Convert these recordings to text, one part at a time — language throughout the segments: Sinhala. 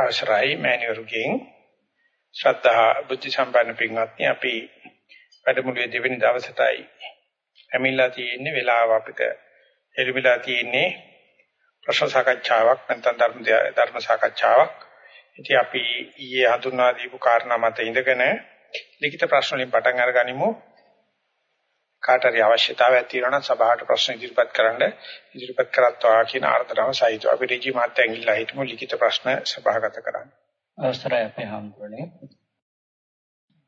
අවසරයි මෑණිවරුගෙන් ශ්‍රද්ධා බුද්ධ සම්පන්න පින්වත්නි අපි වැඩමුළුවේ දෙවෙනි දවසටයි ඇමිලා තියෙන්නේ වෙලාව අපිට එළිමිලා තියෙන්නේ ප්‍රශ්න සාකච්ඡාවක් නැත්නම් ධර්ම ධර්ම සාකච්ඡාවක්. ඉතින් අපි ඊයේ හඳුන්වා දීපු කාරණා මත ඉඳගෙන ලිඛිත ප්‍රශ්න වලින් පටන් අරගනිමු. කාට හරි අවශ්‍යතාවයක් තියෙනවා නම් සභාවට ප්‍රශ්න ඉදිරිපත් කරන්න ඉදිරිපත් කරත්වා කියන ආර්දනාව සහිතව අපි රජි මාත්‍යන් ඉල්ලා හිටමු ලිඛිත ප්‍රශ්න සභාගත කරන්න. අවසරයි අපේ හම්තුනේ.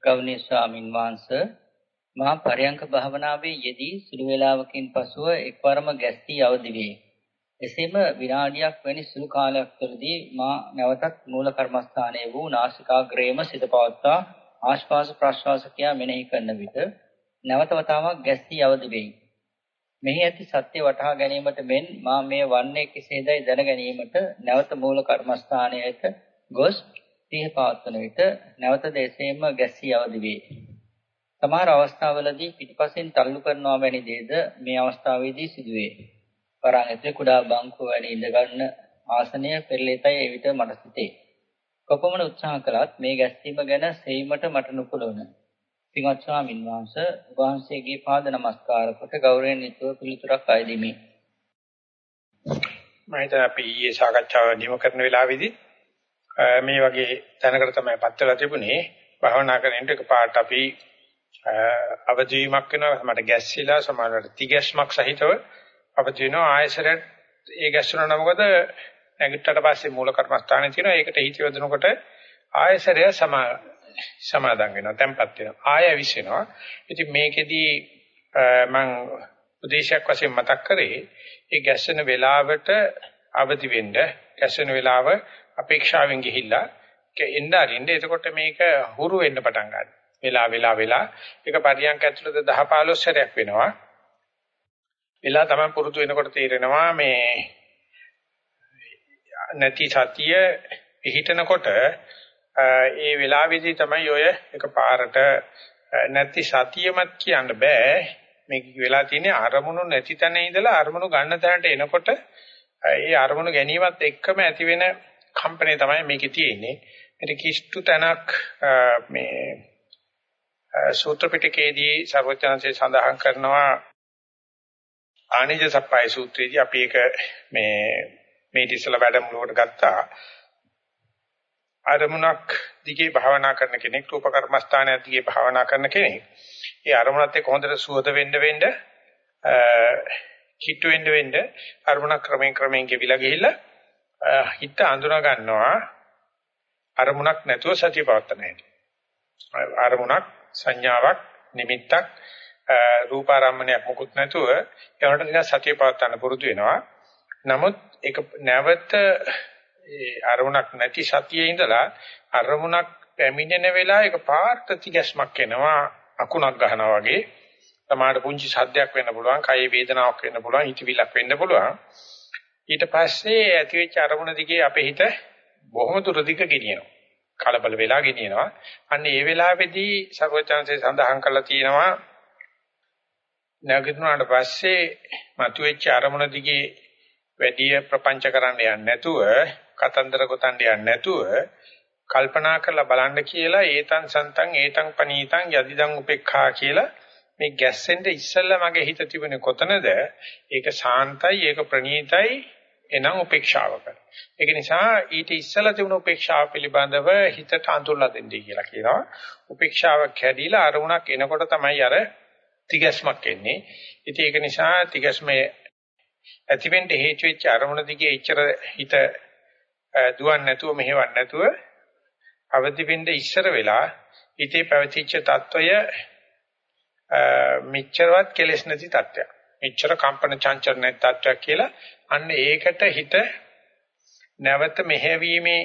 ගෞණීය ස්වාමින් වහන්සේ මා පරයන්ක භාවනාවේ යෙදී සුළු වේලාවකින් පසුව එක්වරම ගැස්සී අවදි වේ. එසේම විනාඩියක් වැනි සුළු කාලයක් තුළදී මා නැවතත් මූල කර්මස්ථානයේ වූ නාසිකාග්‍රේම සිත පවත්වා ආශ්වාස ප්‍රශ්වාස කියා මෙනෙහි කරන විට නැවත වතාවක් ගැස්සී අවදි වෙයි. මෙහි ඇති සත්‍ය වටහා ගැනීමට මෙන් මා මේ වන්නේ කෙසේදයි දැන ගැනීමට නැවත මූල කර්මස්ථානයට ගොස් සිහිය පවත්වන විට නැවත දෙසේම ගැස්සී අවදි වේ. සමහර අවස්ථාවලදී පිටිපසෙන් තල්ලු කරනවා වැනි දේද මේ අවස්ථාවේදී සිදුවේ. වරන් ඇතුලේ කුඩා බංකුව වැනි ඉඳ ගන්න ආසනය පෙරලිතයි එවිට මට සිතේ. කොපමණ උත්සාහ කළත් මේ ගැස්සීම ගැන සෙයිමට මට නුපුළවන. පින්වත් ස්වාමින් වහන්සේ වහන්සේගේ පාද නමස්කාර කොට ගෞරවයෙන් යුතුව පිළිතුරක් අයදිමි. මම හිතන අපි ඊයේ සාකච්ඡාව නිම කරන වෙලාවේදී මේ වගේ තැනකට තමයි පත් වෙලා තිබුණේ. භාවනා කරනකොට එකපාරට අපි අවදීවීමක් වෙනවා මට ගැස්සිලා සමහරවිට තිගැස්මක් සහිතව අවදි වෙනවා ආයසරට ඒ ගැස්සුණා නම් මොකද නැගිට්ටට පස්සේ මූල කර්මස්ථානේ තියෙනවා ඒකට හිත යොදනකොට ආයසරය සමා සමාදන් වෙනවා tempat වෙනවා. ආය විශ්වෙනවා ඉතින් මේකෙදී මම උදේශයක් වශයෙන් මතක් කරේ ඒ ගැස්සෙන වෙලාවට අවදි වෙන්න ගැස්සෙන වෙලාව අපේක්ෂාවෙන් ගිහිල්ලා එන්න අරින්න. එතකොට මේක හුරු වෙන්න පටන් ගන්නවා. වෙලා වෙලා වෙලා. ඒක පරියන්ක ඇතුළත 10 15 සැරයක් වෙනවා. වෙලා තමයි පුරුදු වෙනකොට තේරෙනවා මේ නැති සතිය පිහිටනකොට ඒ වෙලාවේදී තමයි ඔය එකපාරට නැති සතියමත් කියන්න බෑ. මේක වෙලා තියෙන්නේ අරමුණු නැති තැන ඉඳලා අරමුණු ගන්න තැනට එනකොට ඒ අරමුණු ගැනීමත් එක්කම ඇති වෙන කම්පණය තමයි මේකේ තියෙන්නේ. මේක කිෂ්ටු තැනක් මේ සූත්‍ර පිටකයේදී සර්වඥාන්සේ සඳහන් කරනවා ආනිජ සප්පයි සූත්‍රයේදී අපි ඒක මේ මේ ඉතිසල වැඩමුළුවට ගත්තා අරමුණක් දිගේ භාවනා කරන කෙනෙක් රූප කර්මස්ථානයක් දිගේ භාවනා කරන කෙනෙක්. ඒ අරමුණත් එක්ක හොඳට සුවද වෙන්න වෙන්න කිට්ටු වෙන්න වෙන්න අරමුණක් ක්‍රමයෙන් ක්‍රමයෙන් ගෙවිලා ගිහිල්ලා හිත අඳුනා ගන්නවා. අරමුණක් නැතුව සතිය පවත්ත නැහැ අරමුණක් සංඥාවක් නිමිත්තක් රූපාරම්මණයක් මොකුත් නැතුව ඒකට නිකන් සතිය පවත්වන්න පුරුදු වෙනවා. නමුත් ඒක නැවත ඒ අරමුණක් නැති සතියේ ඉඳලා අරමුණක් පැමිණෙන වෙලාව ඒක පාර්ථ තිගැස්මක් එනවා අකුණක් ගන්නවා වගේ. තමාට පුංචි සද්දයක් වෙන්න පුළුවන්, කය වේදනාවක් වෙන්න පුළුවන්, හිතවිලක් වෙන්න පුළුවන්. ඊට පස්සේ ඇතිවෙච්ච අරමුණ දිගේ අපේ හිත බොහොම දුර දිග ගෙනියනවා. කලබල වෙලා ගෙනියනවා. අන්න ඒ වෙලාවේදී සර්වචන්සේ සඳහන් කරලා තියෙනවා නැගිටිනාට පස්සේ මතුවෙච්ච අරමුණ දිගේ වැඩි ප්‍රපංච කරන්න යන්නේ නැතුව, කතන්දර ගොතන්න යන්නේ නැතුව කල්පනා කරලා බලන්න කියලා ඒතං සන්තං ඒතං පනීතං යදිදං උපේක්ඛා කියලා මේ ගැස්සෙන්න ඉස්සෙල්ලා මගේ හිත තිබුණේ කොතනද? ඒක සාන්තයි, ඒක ප්‍රණීතයි, එනම් උපේක්ෂාව කර. ඒක නිසා ඊට ඉස්සලා තිබුණු උපේක්ෂාව පිළිබඳව හිතට අඳුරලා දෙන්නයි කියලා කියනවා. උපේක්ෂාව කැඩිලා අරමුණක් එනකොට තමයි අර තිගැස්මක් එන්නේ. ඉතින් ඒක නිසා තිගැස්මේ ඇතිවෙන්න හේතු වෙච්ච අරමුණ දිගේ ඉච්චර හිත දුවන්නේ නැතුව මෙහෙවන්නේ නැතුව අවදි වෙන්න ඉස්සර වෙලා හිතේ පැවතිච්ච తত্ত্বය මිච්ඡරවත් කෙලෙස් නැති తত্ত্বයක්. මිච්ඡර කම්පන චංචල නැති తত্ত্বයක් කියලා අන්න ඒකට හිත නැවත මෙහෙවීමේ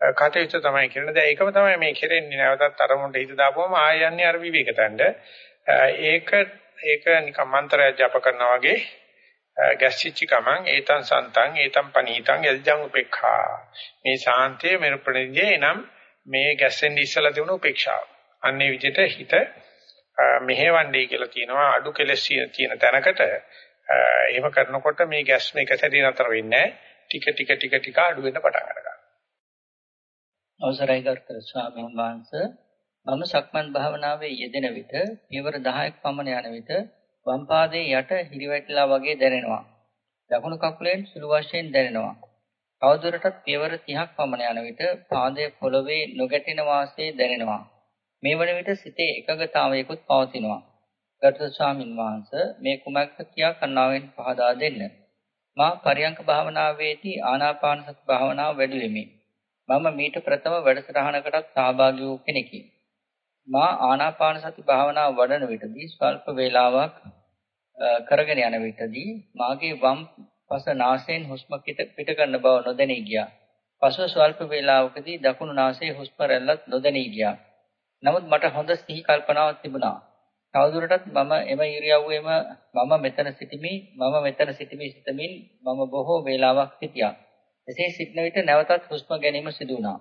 කටයුතු තමයි කරන්නේ. දැන් ඒකම තමයි මේ කෙරෙන්නේ. නැවතත් අරමුණට හිත දාපුවම ආය යන්නේ අර විවේකතණ්ඩ. ඒක ඒක නිකම් මන්ත්‍රයක් ජප කරනවා වගේ ගැස්සිච්ච ගමන් ඒතං සන්තං ඒතං පනීතං යල්ජං උපේක්ඛා. මේ සාන්තයේ මෙර ප්‍රණිදී එනම් මේ ගැස්සෙන් ඉස්සලා තිබුණු උපේක්ෂාව. අන්නේ විදිහට හිත මෙහෙවන්නේ කියලා කියනවා අඩු කෙලස් තියෙන තැනකට එහෙම කරනකොට මේ ගැස්ම එක සැරේ නතර වෙන්නේ නැහැ ටික ටික ටික ටික අඩු වෙන්න පටන් ගන්නවා අවසරයි ගරුතර ස්වාමීන් වහන්සේ මම සක්මන් භාවනාවේ යෙදෙන විට පියවර 10ක් පමණ යන විට වම් පාදයේ යට හිරිවැටලා වගේ දැනෙනවා. දකුණු කකුලෙන් සුළු වශයෙන් දැනෙනවා. තවදුරටත් පියවර 30ක් පමණ යන විට පාදයේ පොළවේ නොගැටෙන වාසේ දැනෙනවා. මේ වන විට සිතේ එකඟතාවයකුත් පවතිනවා. ගරුතර ස්වාමින් වහන්සේ මේ කුමක්ද කියා කන්නාවෙන් පහදා දෙන්න. මා පරියංක භාවනාවේදී ආනාපාන සති භාවනාව වැඩිවෙමි. මම මීට ප්‍රථම වැඩසටහනකටත් සහභාගී වූ කෙනෙකි. මා ආනාපාන සති භාවනාව වඩන විටදී ස්වල්ප වේලාවක් කරගෙන යන විටදී මාගේ වම් පස නාසයෙන් හුස්ම පිට කරන බව නොදැනී ගියා. පසුව ස්වල්ප වේලාවකදී දකුණු නාසයේ හුස්ම රැල්ලත් නොදැනී ගියා. නමුත් මට හොඳ සිහි කල්පනාවක් තිබුණා. තවදුරටත් මම එම ඉරියව්වෙම මම මෙතන සිටිමි මම මෙතන සිටිමි සිතමින් මම බොහෝ වේලාවක් සිටියා. එසේ සිටන විට නැවතත් හුස්ම ගැනීම සිදු වුණා.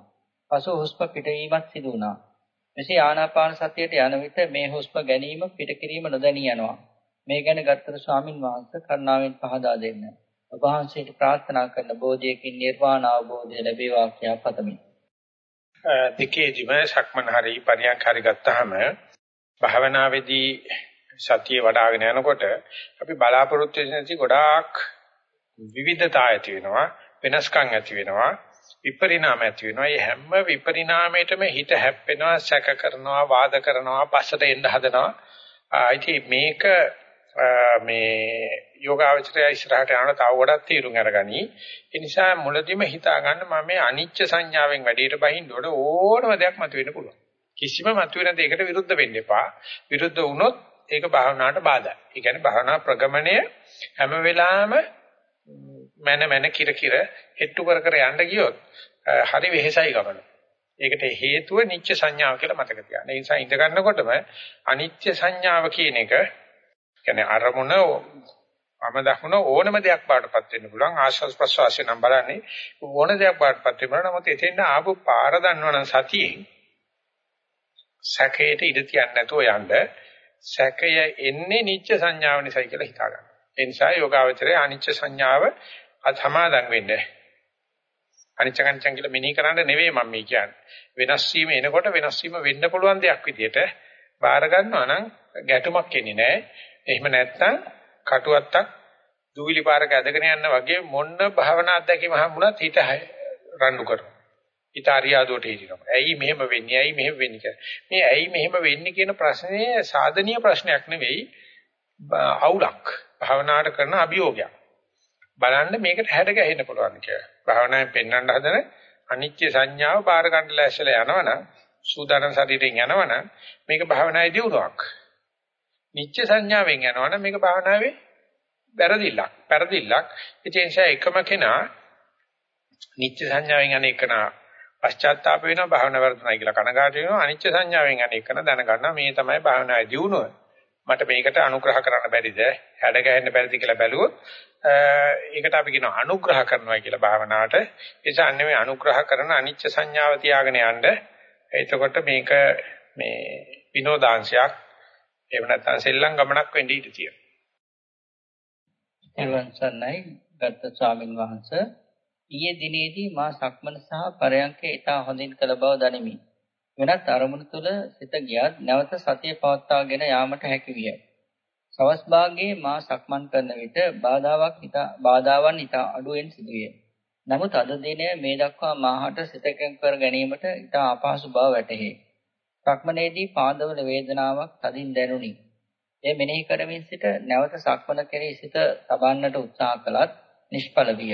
පසුව හුස්ම පිටවීමත් සිදු වුණා. මෙසේ ආනාපාන සතියට යන විට මේ හුස්ම ගැනීම පිටකිරීම නොදැනී යනවා. මේ ගැන ගත්තර ස්වාමින් වහන්සේ කරුණාවෙන් පහදා දෙන්න. ඔබ වහන්සේට ප්‍රාර්ථනා කරන බෝධියකින් නිර්වාණ අවබෝධය ලැබේවා කියා පතමි. දෙකේදිම සක්මන් හරි පරියන්ක හරි ගත්තාම භාවනාවේදී සතිය වඩ아가න යනකොට අපි බලාපොරොත්තු වෙන ගොඩාක් විවිධතා ඇති වෙනවා. වෙනස්කම් ඇති වෙනවා විපරිණාම ඇති වෙනවා. මේ හැම විපරිණාමයකටම හිත හැප්පෙනවා, සැක කරනවා, වාද කරනවා, පස්සට එන්න හදනවා. ඉතින් මේක මේ යෝගාවචරය ඉස්සරහට යන තව ගොඩක් තීරුම් අරගනි. ඒ නිසා මුලදිම හිතා ගන්න මම මේ අනිච්ච සංඥාවෙන් වැඩියට බහින්න ඕන ඕනම දෙයක් මතුවෙන්න පුළුවන්. කිසිම මතුවෙන දෙයකට විරුද්ධ වෙන්න එපා. විරුද්ධ වුණොත් ඒක භාවනාවට බාධායි. ඒ කියන්නේ භාවනා ප්‍රගමණය හැම වෙලාවෙම මන මන කිර කිර හෙට්ටු කර කර යන්න ගියොත් හරි වෙහෙසයි ගමන. ඒකට හේතුව නිච්ච සංඥාව කියලා මතක තියාගන්න. ඒ නිසා ඉඳ ගන්නකොටම අනිත්‍ය සංඥාව කියන එක කියන්නේ අරමුණ මම දක්වන ඕනම දෙයක් බාටපත් වෙන්න පුළුවන් ආශ්වාස ප්‍රශ්වාසය නම් බලන්නේ ඕන දෙයක් බාටපත් වෙනවා නමුත් එතෙන් ආපු පාර දන්නවනම් සතියෙන් සැකයට ඉඳ තියන්නේ නැතුව යන්න සැකය එන්නේ නිච්ච සංඥාව නිසායි කියලා හිතා ගන්න. ඒ නිසා යෝගාවචරයේ අනිච්ච සංඥාව අසමාදන් වෙන්න. අනිච්ච කංචං කියලා මෙනෙහි කරන්න නෙවෙයි මම මේ කියන්නේ. වෙනස් වීම එනකොට වෙනස් වීම වෙන්න පුළුවන් දෙයක් විදියට බාර ගන්නවා නම් ගැටුමක් එන්නේ නැහැ. එහෙම නැත්නම් කටුවත්තක් දුවිලි පාරක ඇදගෙන යන වගේ මොන්න භාවනා අධ්‍යක්ීම හම්බුණත් හිත රණ්ඩු කරනවා. හිත අරියාදුවට හිටිනවා. ඇයි මෙහෙම වෙන්නේ? ඇයි මෙහෙම වෙන්නේ මේ ඇයි මෙහෙම වෙන්නේ කියන ප්‍රශ්නේ සාධනීය ප්‍රශ්නයක් නෙවෙයි අවුලක්. භාවනාවට කරන අභියෝගයක්. බලන්න මේකට හැඩ ගැහෙන්න පුළුවන් කියලා. භාවනාවෙන් පෙන්වන්න හදන අනිත්‍ය සංඥාව බාර ගන්න ලැස්සලා යනවනම් සූදානම් ශරීරයෙන් යනවනම් මේක භාවනායේ දියුණුවක්. නිත්‍ය සංඥාවෙන් යනවනම් මේක භාවනාවේ වැරදිල්ලක්. වැරදිල්ලක්. ඒ නිසා එකම කෙනා නිත්‍ය සංඥාවෙන් යන එකනා පශ්චාත්තාප වෙනවා භාවනාව වර්ධනයි කියලා කනගාටු වෙනවා අනිත්‍ය සංඥාවෙන් යන එකන දැනගන්නවා මේ තමයි භාවනාවේ දියුණුව. මට මේකට අනුග්‍රහ කරන්න බැරිද? හැඩ ගැහෙන්න බැරිද කියලා බැලුවොත් ඒකට අපි කියනවා අනුග්‍රහ කරනවා කියලා භාවනාවට. ඒ නිසා නෙමෙයි අනුග්‍රහ කරන අනිච්ච සංඥාව තියාගෙන යන්න. එතකොට මේක මේ විනෝදාංශයක් එහෙම නැත්නම් සෙල්ලම් ගමනක් වෙන්න ඉඩ තියෙනවා. එවන් සන්නයි ගත්ත ස්වාමින් වහන්සේ ඊයේ දිනේදී මා සක්මන සහ පරයන්කේ ඊට හොඳින් කළ බව දනිමි. වෙනත් අරමුණු තුල සිත ගියත් නැවත සතිය පවත්වාගෙන යාමට හැකි විය. සවස් භාගයේ මා සක්මන් කරන විට බාධාවක් හිත බාධාවන් හිත අඩුවෙන් සිදුවිය. නමුත් අද දිනේ මේ දක්වා මාහට සිතකම් කර ගැනීමට ඉතා අපහසු බව වැටහි. සක්මනේදී පාදවල වේදනාවක් තදින් දැනුනි. එය මෙනෙහි කරමින් සිට නැවත සක්මන කෙරෙහි සිත තබන්නට උත්සාහ කළත් නිෂ්ඵල විය.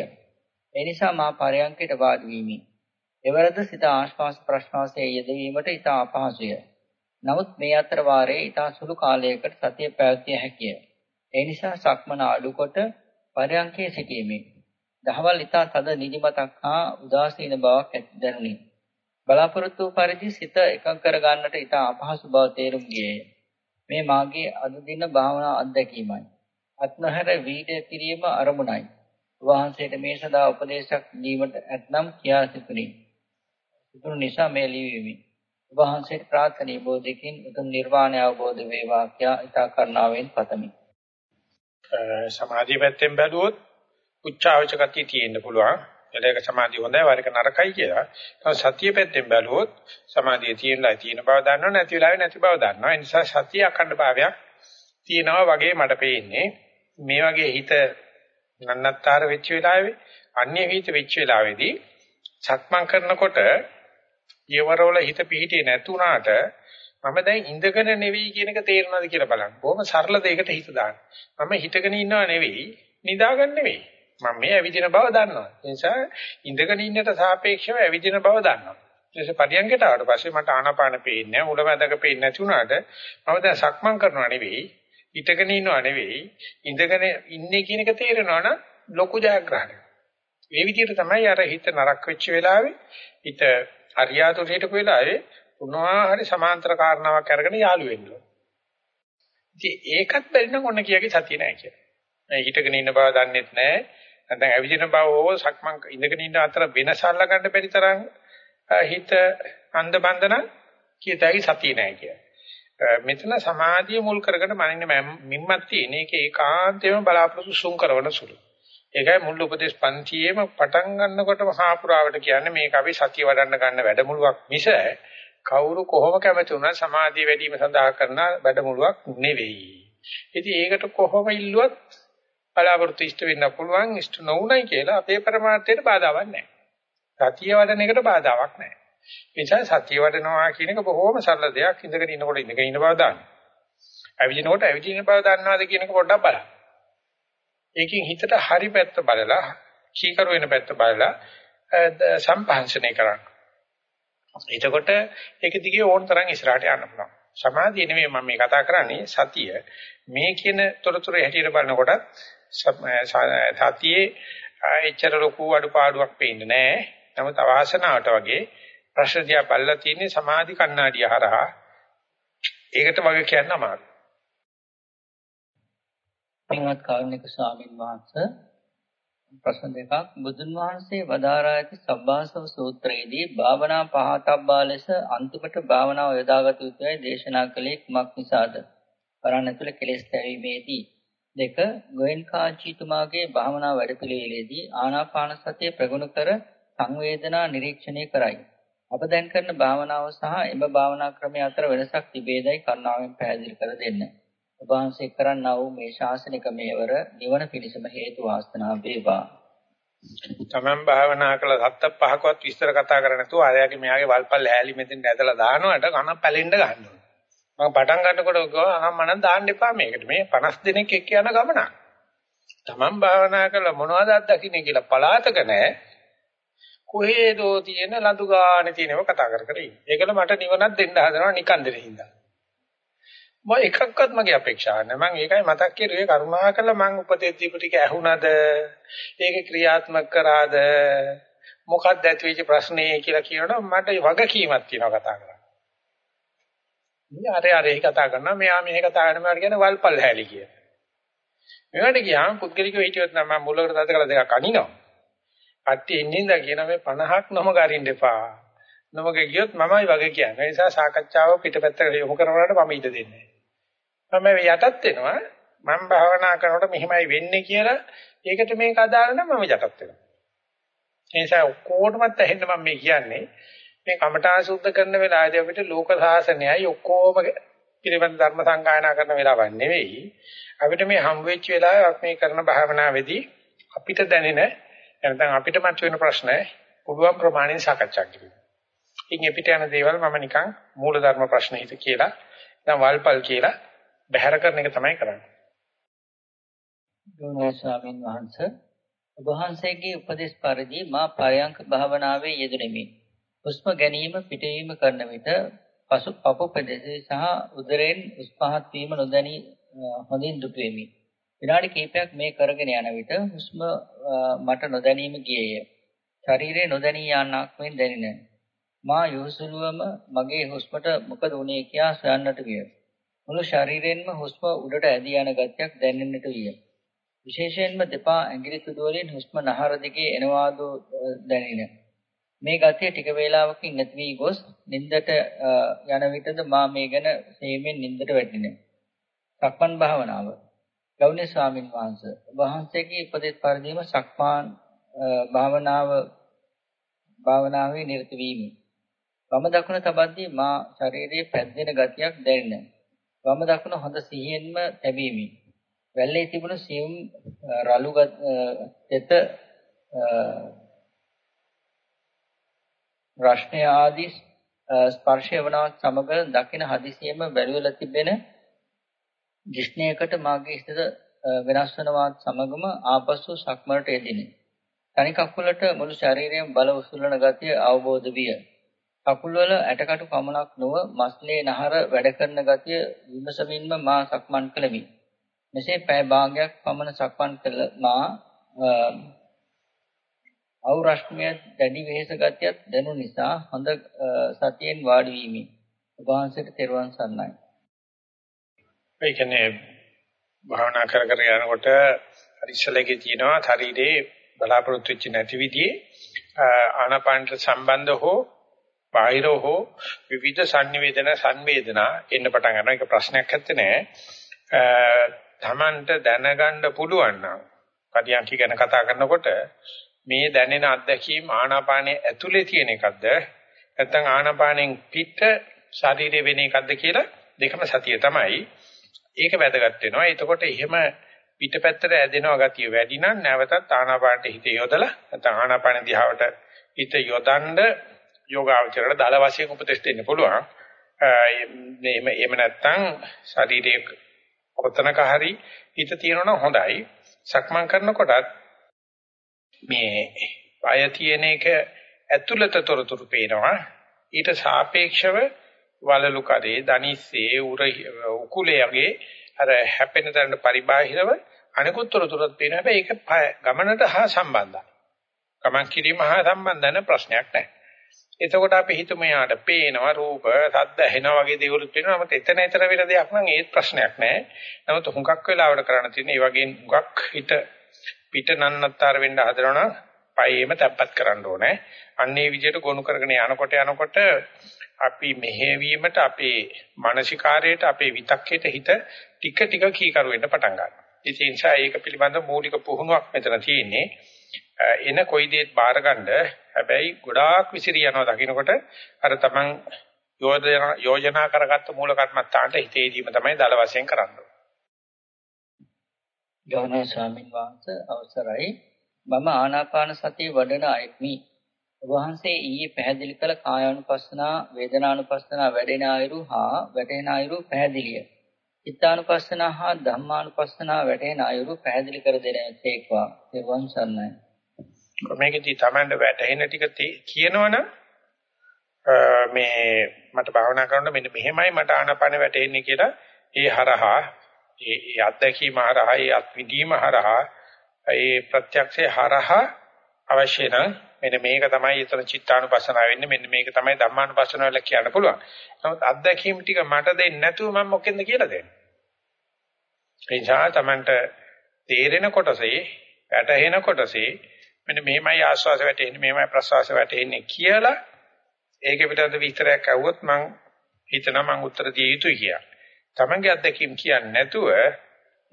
ඒ නිසා මා පරයන්කයට වාඩි වීමි. එවරද සිත ආශ්වාස ප්‍රශ්වාසයේ යෙදවීමට ඉතා අපහසුය. නමුත් මේ අතර වාරයේ ඉතා සුළු කාලයකට සතිය පැවතිය හැකිය. ඒ නිසා සක්මන අඩුකොට පරයන්කේ සිටීමේ දහවල් ඉතා තද නිදිමතක් හා උදාසීන බවක් දැනුනි. බලාපොරොත්තු වූ පරිදි සිත එකඟ කර ගන්නට ඉතා අපහසු බව තේරුම් ගියේය. මේ මාගේ අද දින භාවනා අත්දැකීමයි. අත්නහර වීඩ කිරීම අරමුණයි. වහන්සේට මේ සදා උපදේශක් දීමට ඇතනම් කියා සිටිනි. සිදුණු නිසා මේ ලියවිමි. වහන්සේට ප්‍රාර්ථනීය බෝධිකින් උතුම් නිර්වාණය අවබෝධ වේවා කියා ඉතා කරුණාවෙන් පතමි. සමාධිය පැත්තෙන් බැලුවොත් උච්චාවච ගතිය තියෙන්න පුළුවන්. එලයක සමාධිය හොඳයි වරික නරකයි කියලා. තව සතිය පැත්තෙන් බැලුවොත් සමාධිය තියෙනලා තියෙන බව දන්නවා නැති වෙලාවේ නැති බව දන්නවා. ඒ නිසා සතිය අඛණ්ඩ භාවයක් තියෙනවා වගේ මට පේන්නේ. මේ වගේ හිත නන්නත්තර වෙච්ච වෙලාවේ අන්‍ය හිත වෙච්ච වෙලාවේදී සක්මන් කරනකොට ඊවරවල හිත පිහිටියේ නැතුණාට මම දැන් ඉඳගෙන නෙවෙයි කියන එක තේරෙනවද කියලා බලන්න. බොහොම සරල දෙයකට හිත දාන්න. මම හිතගෙන ඉන්නව නෙවෙයි, නිදාගන්න නෙවෙයි. මම මේ ඇවිදින බව දන්නවා. ඒ නිසා ඉඳගෙන ඉන්නට සාපේක්ෂව ඇවිදින බව දන්නවා. ඊට පරියන්කට ආවට පස්සේ මට ආනාපාන පේන්නේ නැහැ, මුලමැදක පේන්නේ නැති වුණාට මම දැන් සක්මන් කරනවා නෙවෙයි, හිටගෙන ඉන්නව නෙවෙයි, ඉඳගෙන ඉන්නේ කියන එක තේරෙනවනම් ලොකු ජයග්‍රහණයක්. මේ විදිහට තමයි අර හිත නරක වෙච්ච වෙලාවේ හිත අරියාතුට හිටපු වෙලාවේ මොනවා හරි සමාන්තර කාරණාවක් අරගෙන යාළු වෙන්න ඕන. ඉතින් ඒකත් බැරි නම් ඔන්න කියාගේ සතිය නැහැ කියලා. මේ හිටගෙන ඉන්න බව දන්නෙත් නැහැ. නැත්නම් ඇවිදින බව හෝ සක්මන් ඉඳගෙන ඉන්න අතර වෙනස අල්ලගන්න බැරි තරම් හිත අන්ධ බන්ධන කියතයි සතිය නැහැ කියලා. මෙතන සමාධිය මුල් කරගෙන මනින්න මිම්මත් තියෙන එක ඒකාන්තයෙන්ම බලාපොරොත්තු සුන් කරන සුළු. ඒකයි මුල් උපදේශ පන්තියේම පටන් ගන්නකොට මහා පුරාවට කියන්නේ මේක අපි සතිය වඩන්න ගන්න වැඩමුළුවක් මිස කවුරු කොහොම කැමති වුණා සමාධිය වැඩි වීම සඳහා කරන වැඩමුළුවක් නෙවෙයි. ඉතින් ඒකට කොහොම ඉල්ලුවත් බලාපොරොත්තු ඉෂ්ට වෙන්න පුළුවන් ඉෂ්ට නොවුණයි කියලා අපේ પરමාර්ථයට බාධාවක් නැහැ. සතිය වඩන එකට බාධාවක් නැහැ. ඒ නිසා සතිය වඩනවා කියන එක බොහොම සරල දෙයක්. ඉඳගෙන ඉන්නකොට ඉඳගෙන ඉන්න බව දාන්න. ඇවිදිනකොට ඇවිදින බව දන්නවාද කියන එක පොඩ්ඩක් බලන්න. ඒකෙන් හිතට හරි පැත්ත බලලා, කීකරු වෙන පැත්ත බලලා සම්පහන්සනය කරන්න. එතකොට ඒක දිගේ ඕන තරම් ඉස්සරහට යන්න පුළුවන්. සමාධිය නෙමෙයි මම මේ කතා කරන්නේ සතිය. මේ කියන තොරතුරු හැටියට බලනකොට සතියේ එච්චර ලොකු අඩුපාඩුවක් පේන්නේ නැහැ. නමුත් අවාසනාවට වගේ ප්‍රශ්න දිහා බලලා තියෙන්නේ සමාධි කණ්ණාඩිය හරහා. ඒකට වගේ කියන්න අමාරුයි. පින්වත් කාරුණික ස්වාමින් වහන්සේ ප්‍රශ්න දෙකක් බුදුන් වහන්සේ වදාරා ඇති සබ්බාසව සූත්‍රයේදී භාවනා පහතබ්බා ලෙස අන්තිමට භාවනාව යොදාගත යුතුයි දේශනා කළේ කුමක් නිසාද? වරණ ඇතුළේ කෙලෙස් දැරීමේදී දෙක ගෝයන්කාචීතුමාගේ භාවනා වැඩපිළිවෙලේදී ආනාපාන සතිය ප්‍රගුණ කර සංවේදනා නිරීක්ෂණය කරයි. අප දැන් කරන භාවනාව සහ එම භාවනා ක්‍රමය අතර වෙනසක් තිබේදයි කරුණාවෙන් පැහැදිලි කර දෙන්න. ඔබ වහන්සේ කරන්නා වූ මේ ශාසනික මේවර නිවන පිණිසම හේතු වාසනා වේවා. තමන් භාවනා කළ සත්ත පහකවත් විස්තර කතා කරන්නේ නැතුව ආරයාගේ මෙයාගේ වල්පල් ලෑලි මෙතෙන් ඇදලා දානවට කන පැලෙන්න ගන්නවා. මම පටන් ගන්නකොට ගියා අහම්මනම් දාන්න එපා මේකට. මේ 50 දිනක් එක්ක යන ගමනක්. තමන් භාවනා කළ මොනවද අත්දකින්නේ කියලා පලාතක නැහැ. කොහේදෝ තියෙන ලඳු ගානේ තියෙනව කතා කර කර ඉන්නේ. ඒකල මට නිවනක් දෙන්න හදනවා නිකන් දෙන්න හින්දා. මම එකක්වත් මගේ අපේක්ෂාවක් නැහැ. මම ඒකයි මතක් කරුවේ කරුණාකරලා මම උපදෙස් දීපු ටික ඇහුණද? ඒක ක්‍රියාත්මක කරාද? මොකක්ද ඇතිවෙච්ච ප්‍රශ්නේ කියලා කියනකොට මට වගකීමක් තියෙනවා කතා කරන්න. මේ අර අර ඒ කතා කරනවා මෙයා මෙහෙ කතා කරනවා මට කියන්නේ වල්පල් හැලි කිය. මේවට ගියාම පුද්ගලිකව හිටියොත් නම් මම මුලකට තද කළ දෙකක් අනිනවා. කට්ටිය ඉන්නේ ඉඳලා කියන මේ 50ක් නොම ගරින්න එපා. නොමග ගියොත් මමයි වගේ කියන්නේ. ඒ නිසා සාකච්ඡාව පිටපැත්තට යොමු කරනවට මම ඉඩ දෙන්නේ නැහැ. මම යටත් වෙනවා මම භාවනා කරනකොට මෙහෙමයි වෙන්නේ කියලා ඒකට මේක අදාළ නම් මම යටත් වෙනවා. ඒ නිසා ඔක්කොටමත් ඇහෙන්න මම මේ කියන්නේ මේ කමඨා සුද්ධ කරන වෙලාවේදී අපිට ලෝක සාසනයයි ඔක්කොම පිළිබඳ ධර්ම සංගායනා කරන වෙලාවක් නෙවෙයි. අපිට මේ හම් වෙච්ච වෙලාවේ මේ කරන භාවනාවේදී අපිට දැනෙන නැත්නම් අපිට මතුවෙන ප්‍රශ්න පුළුවන් ප්‍රමාණයෙන් සාකච්ඡා කිරීම. ඉන් පිට යන දේවල් මම නිකන් මූලධර්ම ප්‍රශ්න හිත කියලා දැන් වල්පල් කියලා බැහැර කරන එක තමයි කරන්නේ. ගෞරවනීය ස්වාමීන් වහන්සේ ඔබ වහන්සේගේ උපදේශ පරිදි මා පරයන්ක භාවනාවේ යෙදුණෙමි. හුස්ම ගැනීම පිටවීම කරන විට පසු පපු ප්‍රදේශය සහ උදරයෙන් උස් පහත් වීම නොදැනී හොඳින් දුටු වෙමි. විනාඩි කිහිපයක් මේ කරගෙන යන විට හුස්ම මට නොදැනීම ගියේය. ශරීරයේ නොදැනී යන්නක් මෙන් දැනින. මා යොසුලුවම මගේ හුස්මට මොකද වුනේ කියා සොයන්නට විය. මුළු ශරීරයෙන්ම හුස්ම උඩට ඇදී යන ගතියක් දැනෙන්නට විය. විශේෂයෙන්ම දෙපා ඇඟිලි තුඩු වලින් හුස්ම නහර දිගේ එනවාදු දැනින. මේ ගතිය ටික වේලාවකින් නැති වී ගොස් නින්දට යන විටද මා මේ ගැන සේමෙන් නින්දට වැටිනේ. සක්මන් භාවනාව. ගෞණ්‍ය ස්වාමින් වහන්සේ වහන්සේගේ උපදෙස් පරිදිම සක්මාන් භාවනාව භාවනාවේ නිරත වීමි. වම දකුණ තබද්දී මා ශරීරයේ පැද්දෙන ගතියක් දැනෙන. වම දකුණ හොඳ සිහියෙන්ම තැබීමි. වැල්ලේ තිබුණු සියුම් රළු තෙත රශ්නය ආදී ස්පර්ශය වනවත් සමග දකින හදිසියෙම බැලුවලා තිබෙන දිෂ්ණයකට මාගේ හිත වෙනස් වනවත් සමගම ආපසු සක්මරට යෙදිනේ. තනි කකුලට මුළු ශරීරයෙන් බල උසුලන ගතිය අවබෝධ විය. කකුල් වල ඇටකටු පමණක් නොව මස්ලේ නහර වැඩ කරන ගතිය විමසමින්ම මා සක්මන් කළෙමි. මෙසේ පැය භාගයක් පමණ සක්මන් කළ මා අවරශ්මිය දැඩි වෙහෙස ගතියක් දැනු නිසා හොඳ සතියෙන් වාඩි වීමි. ඔබ වහන්සේට තෙරුවන් සරණයි. ඒ කියන්නේ භාවනා කර කර යනකොට හරිසලකේ තියෙනවා ශරීරේ බලාපොරොත්තු වෙච්ච නැති විදිහේ ආනාපානට සම්බන්ධ හෝ බාහිර හෝ විවිධ සංනිවේදන සංවේදනා එන්න පටන් ගන්නවා. ඒක ප්‍රශ්නයක් නැත්තේ නෑ. තමන්ට දැනගන්න පුළුවන් නම් පරියන්ක ගැන කතා කරනකොට මේ දැනෙන අත්දැකීම් ආනාපානයේ ඇතුලේ තියෙන එකක්ද නැත්නම් ආනාපානෙන් පිට ශරීරේ වෙන එකක්ද කියලා දෙකම සතිය තමයි. ඒක වැදගත් වෙනවා. එතකොට එහෙම පිටපැත්තට ඇදෙනවා ගතිය වැඩි නම් නැවතත් ආනාපානට හිත යොදලා නැත්නම් ආනාපාන දිහාවට හිත යොදන්න යෝගාවචරයට දල වශයෙන් උපදෙස් දෙන්න පුළුවන්. එහෙම එහෙම නැත්නම් ශරීරයේ කොතනක හරි හිත තියෙනවා හොඳයි. සක්මන් කරනකොටත් මේ পায় තියෙන එක ඇතුළත තොරතුරු පේනවා. ඊට සාපේක්ෂව වලලු කරේ, දනිස්සේ, උර උකුලයේ අර හැපෙන තැනට පරිබාහිරව අනිකුත් තොරතුරුත් පේන හැබැයි ඒක ගමනට හා සම්බන්ධයි. ගමන් කිරීම හා සම්බන්ධ නැ ප්‍රශ්නයක් නැහැ. එතකොට අපි හිතමු යාට පේනවා රූප, ශබ්ද ඇහෙනවා වගේ දේවල් පේනවා. නමුත් එතන එතන වෙන දෙයක් නම් ඒත් ප්‍රශ්නයක් නැහැ. නමුත් හුඟක් වෙලාවට කරන්න තියෙන මේ වගේ හුඟක් හිත පිට නන්නත්තර වෙන්න හදනවනම් පයේම තැම්පත් කරන්න ඕනේ. අන්නේ විදිහට ගොනු කරගෙන යනකොට යනකොට අපි මෙහෙවීමට අපේ මානසිකාරයට අපේ විතක්කයට හිත ටික ටික කීකරු වෙන්න පටන් ගන්නවා. ඒ නිසා ඒක පිළිබඳ මූලික පුහුණුවක් මෙතන තියෙන්නේ. එන කොයි දෙයක් බාරගන්න හැබැයි ගොඩාක් විසිරී යනවා දකින්නකොට අර තමන් යෝජනා යෝජනා කරගත්ත මූල කර්මත්තාන්ට හිතේදීම තමයි දල වශයෙන් කරන්නේ. ගෞරවනීය ස්වාමින් වහන්සේ අවසරයි. මම ආනාපාන සතිය වඩන අයෙක්මි. වහන්සේ ඊයේ පැහැදිලි කළ කායානුපස්සනා වේදනානුපස්සනා වැඩෙන අයුරු හා වැටෙන අයුරු පැහැදිලිය. චිත්තානුපස්සනා හා ධම්මානුපස්සනා වැටෙන අයුරු පැහැදිලි කර දෙනසේක්වා නිර්වන් සරණයි. මේකදී Tamand වැටෙන ටික කියනවනම් මේ මට භාවනා කරනකොට මෙන්න මෙහෙමයි මට ආනාපාන වැටෙන්නේ කියලා ඒ හරහා ඒ ඒ අත්දැකීම හරහා ඒ අත්විඳීම හරහා ඒ ප්‍රත්‍යක්ෂය හරහා අවශ්‍ය නම් මෙන්න මේක තමයි ඊතර චිත්තානුපස්සනාව වෙන්නේ මෙන්න මේක තමයි ධම්මානුපස්සනාව කියලා කියන්න පුළුවන්. නමුත් අත්දැකීම් ටික මට දෙන්නේ නැතුව මම මොකෙන්ද කියලා දෙන්නේ. ඒ නිසා Tamanට තේරෙන කොටසේ වැටහෙන කොටසේ මෙන්න මෙහෙමයි ආස්වාස වැටෙන්නේ මෙහෙමයි ප්‍රසවාස වැටෙන්නේ කියලා ඒක පිටත විස්තරයක් අහුවොත් මම හිතනවා මම උත්තර දිය යුතුයි කියලා. තමන්ගේ අත්දැකීම් කියන්නේ නැතුව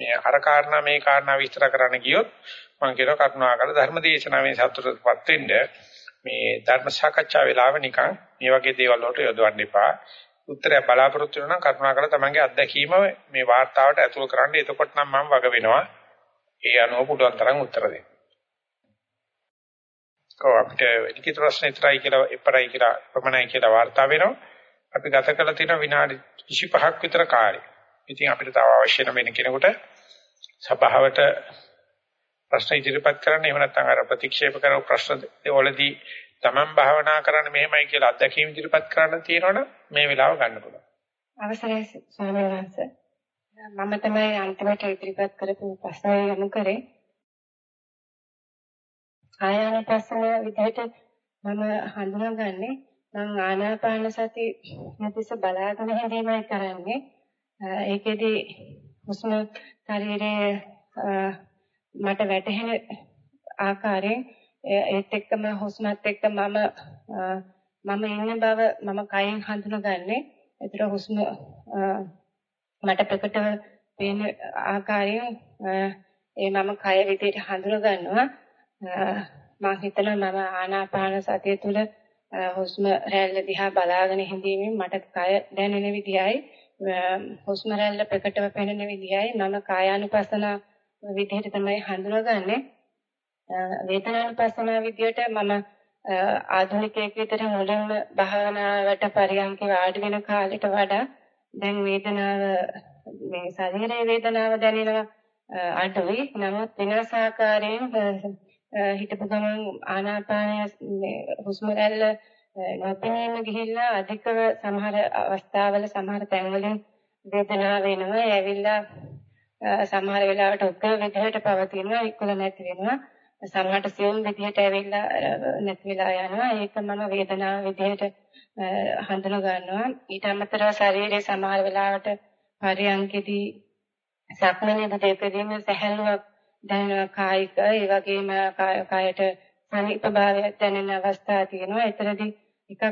මේ අර කාරණා මේ කාරණා විස්තර කරන්න ගියොත් මම කියනවා කරුණාකර ධර්ම දේශනාවෙන් සතුටටපත් වෙන්න මේ ධර්ම සාකච්ඡා වේලාව නිකන් මේ වගේ දේවල් වලට යොදවන්න එපා. උත්තරය බලාපොරොත්තු වෙනවා නම් කරුණාකර තමන්ගේ අත්දැකීම මේ වාර්තාවට ඇතුළු කරන්න. එතකොට නම් මම වග වෙනවා. ඒ අනුව පුළුවන් තරම් උත්තර දෙන්න. කොහොමද ලිඛිත ප්‍රශ්න ඉතරයි කියලා එපරයි කියලා ප්‍රමණයි කියලා වාර්තා වෙනවා. අපි ගත කළ තියෙන විනාඩි 25ක් විතර කාලය. ඉතින් අපිට තව අවශ්‍ය නම් වෙන කෙනෙකුට සභාවට ප්‍රශ්න ඉදිරිපත් කරන්න එහෙම නැත්නම් අර ප්‍රතික්ෂේප කරන ප්‍රශ්න වලදී තමන් භාවනා කරන්න මෙහෙමයි කියලා අත්දැකීම් ඉදිරිපත් කරන්න තියෙනවනම් මේ වෙලාව ගන්න පුළුවන්. අවසරයි ස්වාමීන් වහන්සේ. මම තමයි අන්තිමට ඉදිරිපත් කරපු ප්‍රශ්නය යොමු කරේ. ආයානපසන විදිහට මම හඳුනාගන්නේ මම ආනාපාන සති නැතිස බලාගෙන හිඳීමයි කරන්නේ. ඒකෙදි හුස්ම ශරීරයේ මට වැටහෙන ආකාරයෙන් ඒත් එක්කම හුස්මත් එක්ක මම මම ඉන්න බව මම කයෙන් හඳුනගන්නේ. ඒතර හුස්ම මට ප්‍රකටව පේන ආකාරයෙන් ඒ මම කය විදිහට හඳුන ගන්නවා. මම හිතනවා මම ආනාපාන සතිය තුළ හුස්ම රැල්ල දිහා බලාගෙන හිඳීමෙන් මට කය දැනෙන විදියයි හුස්ම රැල්ල ප්‍රකටව පෙනෙන විදියයි මම කායානුපස්සන විදිහට තමයි හඳුනගන්නේ. වේදනානුපස්සන විදියට මම ආධුනිකයෙක් විතර මුලින්ම භාවනාවට පරියන්ක වාඩි වෙන කාලෙට වඩා දැන් වේදනාව මේ ශරීරයේ වේදනාව දැනෙනවා අඩුයි. නමුත් වෙනස් ආකාරයෙන් හිතපු ගමන් ආනාපානය හුස්ම රැල්ල නොපෙනීම ගිහිල්ලා අධිකව සමහර අවස්ථාවල සමහර තැන්වලින් වේදනාව වෙනවා. ඇවිල්ලා සමහර වෙලාවට උග්‍ර විදිහට පවතිනවා, ඉක්කොල නැති වෙනවා. සමහරට සියුම් විදිහට ඇවිල්ලා නැති වෙලා යනවා. ඒක මම වේදනාව විදිහට හඳුන ගන්නවා. ඊට අමතරව ශරීරයේ සමහර වෙලාවට පරියන්කෙදී සක්මනේ දෙකදීම සැහැල්ලුවක් දැනෙනවා කායික ඒ වගේම කායට සනීප භාවයක් දැනෙන අවස්ථා තියෙනවා. ඒතරදී එකක්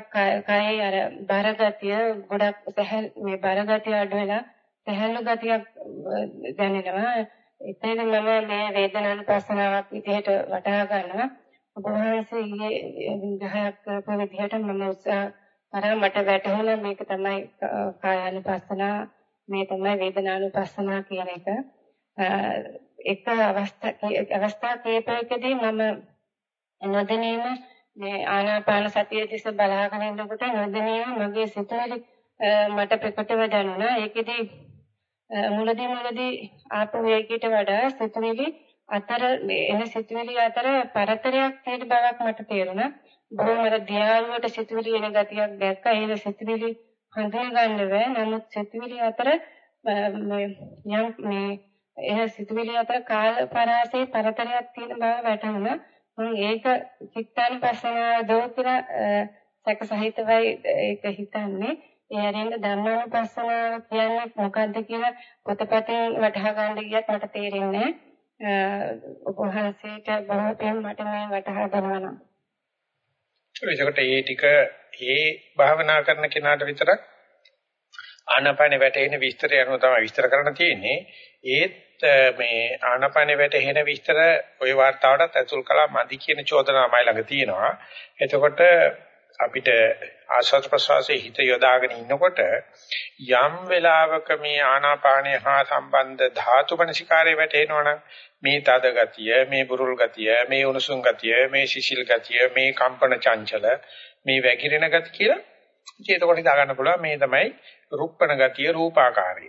කයේ අර බරගතිය ගොඩක් සැහැල් මේ බරගතිය අඩු වෙලා සැහැල්ලු ගතියක් දැනෙනවා. එතන මම මේ වේදනානුපස්සනාවක් විදිහට වටහා ගන්නවා. ඔබ වහන්සේ ඊයේ විග්‍රහයක් කරපු විදිහට මම උත්සාහ කරා මට වැටහුණා මේක තමයි කායානුපස්සනා මේ තමයි වේදනානුපස්සනා කියන එක. එක අවස්ථා අවස්ථා කීපයකදී මම නොදැනීම මේ ආනාපාන සතිය දිස බලාගෙන ඉන්නකොට නොදැනීම මගේ සිතුවිලි මට ප්‍රකටව දැනුණා. ඒකෙදි මුලදී මුලදී ආපු වේගයට වඩා සිතුවිලි අතර එන සිතුවිලි අතර පරතරයක් තියෙන බවක් මට තේරුණා. බොහොම අර ධ්‍යානවලට සිතුවිලි එන ගතියක් දැක්කා. ඒ සිතුවිලි හඳුනා ගන්න බෑ. නමුත් සිතුවිලි අතර යම් මේ එන සිතුවිලි අතර කාල පරාසයේ පරතරයක් තියෙන බව වැටහුණා. මම ඒක චිත්තානුපස්සනාව දෝ කියලා සැක සහිතවයි ඒක හිතන්නේ. ඒ හැරෙන්න ධර්මානුපස්සනාව කියන්නේ මොකද්ද කියලා පොතපතෙන් වටහා ගන්න ගියත් මට තේරෙන්නේ ඔබ වහන්සේට බොහෝතෙන් මට මේ වටහා ගන්නවා. ඒකට ඒ ටික ඒ භාවනා කරන කෙනාට විතරක් ආනාපානේ වැටෙන විස්තරය අනුව තමයි විස්තර කරන්න තියෙන්නේ. ඒත් මේ ආනාපානේ වැටෙන විස්තර ওই වார்த்தාවටත් ඇතුල් කළා මදි කියන චෝදනාවමයි ළඟ තියෙනවා. එතකොට අපිට ආශ්වාස ප්‍රශ්වාසයේ හිත යොදාගෙන ඉන්නකොට යම් වෙලාවක මේ ආනාපානය හා සම්බන්ධ ධාතු මනසිකාරයේ වැටෙනවනම් මේ තද ගතිය, මේ බුරුල් ගතිය, මේ උණුසුම් ගතිය, මේ සිසිල් ගතිය, මේ කම්පන චංචල, මේ වැగిරෙන ගති කියලා ඉතින් එතකොට හිතා ගන්න පුළුවන් මේ තමයි රුප්පණ ගතිය රූපාකාරය.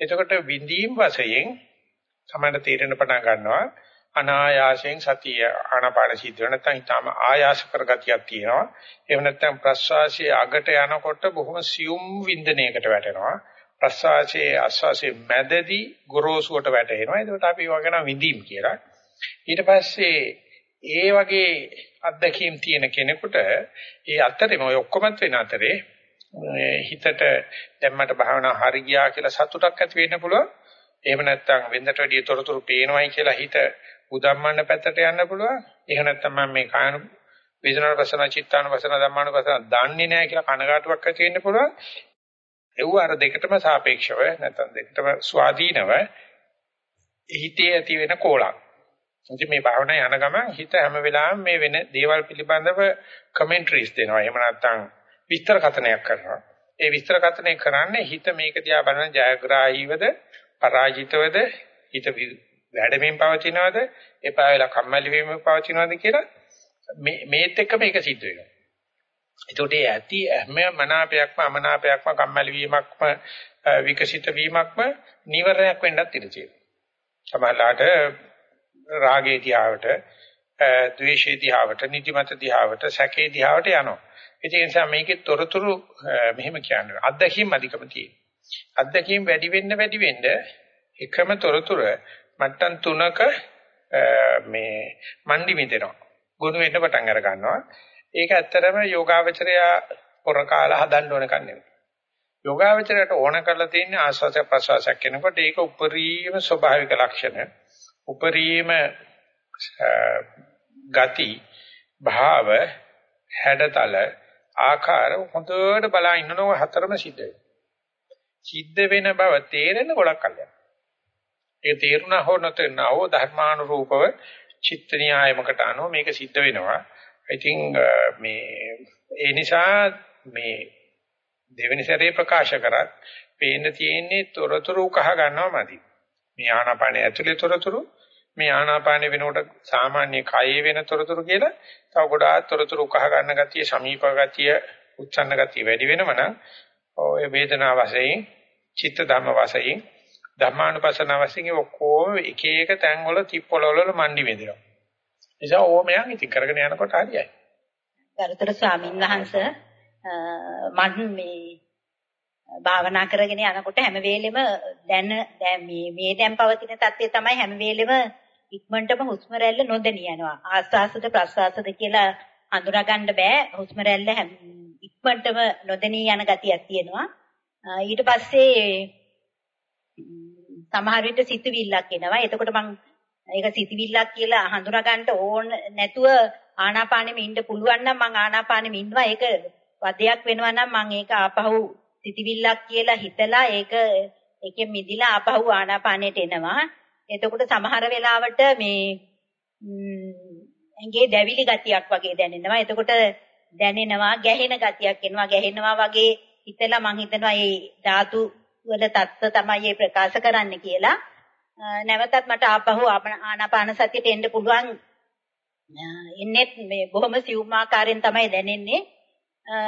එතකොට විඳීම් වශයෙන් තමයි තීරණ පටන් ගන්නවා අනායාසයෙන් සතිය ආනාපාන සිද්ධ වෙන නැත්නම් ඊටම ආයාස කරගතියක් තියෙනවා. එහෙම නැත්නම් ප්‍රස්වාසයේ අගට යනකොට බොහොම සියුම් වින්දනයකට වැටෙනවා. ප්‍රස්වාසයේ ආස්වාසයේ මැදදී ගොරෝසුවට වැටෙනවා. එතකොට අපි වගන විඳීම් කියලා. ඊට පස්සේ ඒ වගේ අත්දැකීම් තියෙන කෙනෙකුට ඒ අතරේම ඔය ඔක්කොමත් වෙන අතරේ හිතට දැන් මට භාවනා හරි ගියා කියලා සතුටක් ඇති වෙන්න පුළුවන්. එහෙම නැත්නම් වෙනදට වැඩිය තොරතුරු පේනවයි කියලා හිත උදම්මන්න පැත්තට යන්න පුළුවන්. එහෙම නැත්නම් මම මේ කායන වේදනාන වසන චිත්තාන වසන ධම්මාන වසන දන්නේ නැහැ කියලා කනගාටුවක් ඇති වෙන්න පුළුවන්. ඒව අර දෙකටම සාපේක්ෂව නැත්නම් දෙකටම ස්වාධීනව හිතේ ඇති වෙන කෝලක්. ඉතින් මේ භාවනා යන ගමන් හිත හැම වෙලාවෙම මේ වෙන දේවල් පිළිබඳව කමෙන්ටරිස් දෙනවා. එහෙම නැත්නම් විස්තර කතනයක් කරනවා. ඒ විස්තර කතනය කරන්නේ හිත මේක දිහා බලන ජයග්‍රාහීවද පරාජිතවද හිත වැඩමින් පවතිනවද එපා වෙලා කම්මැලි වීම පවතිනවද කියලා මේ මේත් එක්ක මේක සිද්ධ වෙනවා. ඒකට ඒ ඇති හැම මනාපයක්ම අමනාපයක්ම කම්මැලි වීමක්ම විකසිත වීමක්ම නිවරණයක් වෙන්නත් ඉඩ තියෙනවා. සමහරලාට රාගේ දිහාවට, ද්වේෂේ දිහාවට, නිදිමත දිහාවට, සැකේ දිහාවට යනවා. ඒ නිසා මේකේ තොරතුරු මෙහෙම කියන්නේ අත්දැකීම් අධිකම තියෙනවා. අත්දැකීම් වැඩි වෙන්න වැඩි වෙන්න එකම තොරතුර මට්ටම් තුනක මේ මණ්ඩි මිදෙනවා. ගුණ වෙන්න පටන් අර ගන්නවා. ඒක ඇත්තටම යෝගාවචරය පොර කාලා හදන්න ඕන කන්නේ. යෝගාවචරයට ඕන කරලා තියෙන ආස්වාද ප්‍රසවාසයක් වෙනකොට ඒක උපරිම ස්වභාවික ලක්ෂණ. උපරිම ගති භාව හැඩතල ආකාර හොඳට බලා ඉන්නනෝ හතරම සිද්ධ වෙනවා. සිද්ධ වෙන බව තේරෙන ගොඩක් කල්යනා. ඒ තේරුණා හෝ නැතනෝ ධර්මානුරූපව චිත්ත න්‍යායමකට අනුව මේක සිද්ධ වෙනවා. ඉතින් මේ ඒ නිසා මේ දෙවෙනි සැරේ ප්‍රකාශ කරත් පේන්න තියෙන්නේ තොරතුරු කහ ගන්නවමදි. මේ ආනාපානය ඇතුලේ තොරතුරු මේ ආනාපාන වෙනකොට සාමාන්‍ය කයේ වෙන තොරතුරු කියලා තව ගොඩාක් තොරතුරු කහ ගන්න ගතිය, සමීප ගතිය, උච්ඡන්න ගතිය වැඩි වෙනම නම් ඔය වේදනා වශයෙන්, චිත්ත ධම්ම වශයෙන්, ධම්මානුපස්සන වශයෙන් ඔක්කොම එක එක තැන් වල තිප්පොළ වල මණ්ඩි වෙදෙනවා. නිසා ඕමයන් ඉතින් කරගෙන යනකොට හරියයි. ගරුතර ස්වාමීන් වහන්සේ මම මේ භාවනා කරගෙන යනකොට හැම වෙලෙම දැන දැන් මේ මේ දැන් පවතින தත්ත්වය තමයි හැම වෙලෙම ඉක්මනටම හුස්ම රැල්ල නොදැනී යනවා. ආස්වාසද ප්‍රස්වාසද කියලා හඳුනා ගන්න බෑ. හුස්ම රැල්ල ඉක්මනටම නොදැනී යන ගතියක් තියෙනවා. ඊට පස්සේ සමහර විට සිතුවිල්ලක් එනවා. එතකොට මම ඒක සිතුවිල්ලක් කියලා හඳුනා ගන්න ඕන නැතුව ආනාපානෙම ඉන්න පුළුවන් නම් මම ආනාපානෙම ඉන්නවා. ඒක වදයක් වෙනවා නම් මම ඒක ආපහු සිතුවිල්ලක් කියලා හිතලා ඒක ඒකෙන් මිදිලා ආපහු ආනාපානෙට එනවා. එතකොට සමහර වෙලාවට මේ ඇඟේ දැවිලි ගතියක් වගේ දැනෙනවා. එතකොට දැනෙනවා ගැහෙන ගතියක් එනවා. ගැහෙනවා වගේ හිතලා මං හිතනවා මේ ධාතු වල தත්ත්ව තමයි මේ ප්‍රකාශ කරන්න කියලා. නැවතත් මට ආපහු ආනාපාන සතියට එන්න පුළුවන්. එන්නේ මේ බොහොම සියුම් ආකාරයෙන් තමයි දැනෙන්නේ.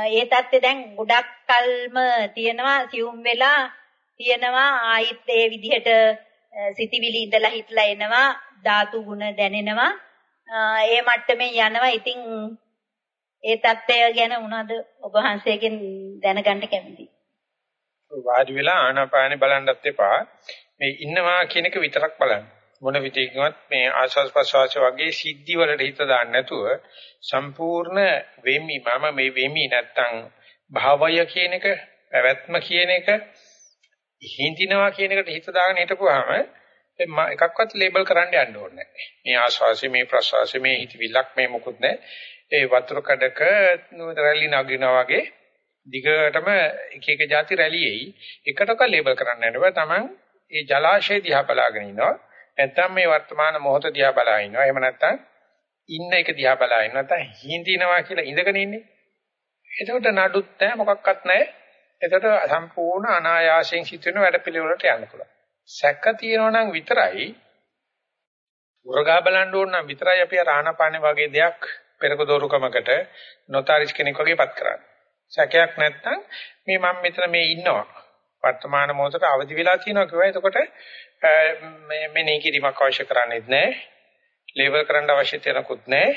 ඒ தත්ත්වය දැන් ගොඩක් කල්ම තියෙනවා සියුම් වෙලා තියෙනවා ආයිත් ඒ විදිහට සිතිවිලි ඉඳලා හිටලා එනවා ධාතු ගුණ දැනෙනවා. ඒ මට්ටමේ යනවා. ඉතින් ඒ தත්ත්වය ගැන මොනවද ඔබ වහන්සේගෙන් දැනගන්න කැමතියි වාඩි වෙලා ආනාපානෙ බලන්නත් එපා. මේ ඉන්නවා කියන එක විතරක් බලන්න. මොන විදිහකින්වත් මේ ආස්වාස් ප්‍රසවාස වගේ සිද්ධි වලට හිත දාන්න නැතුව සම්පූර්ණ වෙමි. මම මේ වෙමි නැත්තම් භාවය කියන එක පැවැත්ම කියන එක හිඳිනවා කියන එකට හිත දාගෙන හිටපුවාම එකක්වත් ලේබල් කරන්න යන්න ඕනේ නැහැ. මේ ආස්වාසි මේ ප්‍රසවාසි මේ හිතවිල්ලක් මේ මොකුත් නැහැ. ඒ වතුර කඩක රැලි නගිනා වගේ දිගටම එක එක જાති රැලි එයි. එකටක ලේබල් කරන්න යන්න බෑ. Taman ඒ ජලාශය දිහා බලාගෙන ඉනවා. නැත්නම් මේ වර්තමාන මොහොත දිහා බලා ඉන්නවා. එහෙම නැත්නම් ඉන්න එක දිහා බලා ඉන්නවා. නැත්නම් හිඳිනවා කියලා ඉඳගෙන ඉන්නේ. එතකොට නඩුත් නැහැ මොකක්වත් නැහැ. එතකොට සම්පූර්ණ අනායාසයෙන් සිදුවෙන වැඩ පිළිවෙලට යන්න පුළුවන්. සැක තියෙනවා නම් විතරයි උරගා බලන්න ඕන නම් විතරයි අපි ආනාපානේ වගේ දෙයක් පෙරක දෝරුකමකට නොතාරිස් කෙනෙක් වගේපත් කරන්නේ. සැකයක් නැත්නම් මේ මම මෙතන මේ ඉන්නවා. වර්තමාන මොහොතට අවදි වෙලා තියෙනවා කියුවා. එතකොට මේ මෙනෙහි කිරීමක් අවශ්‍ය කරන්නේ නැහැ. ලේබල් කරන්න අවශ්‍ය තියෙනකුත් නැහැ.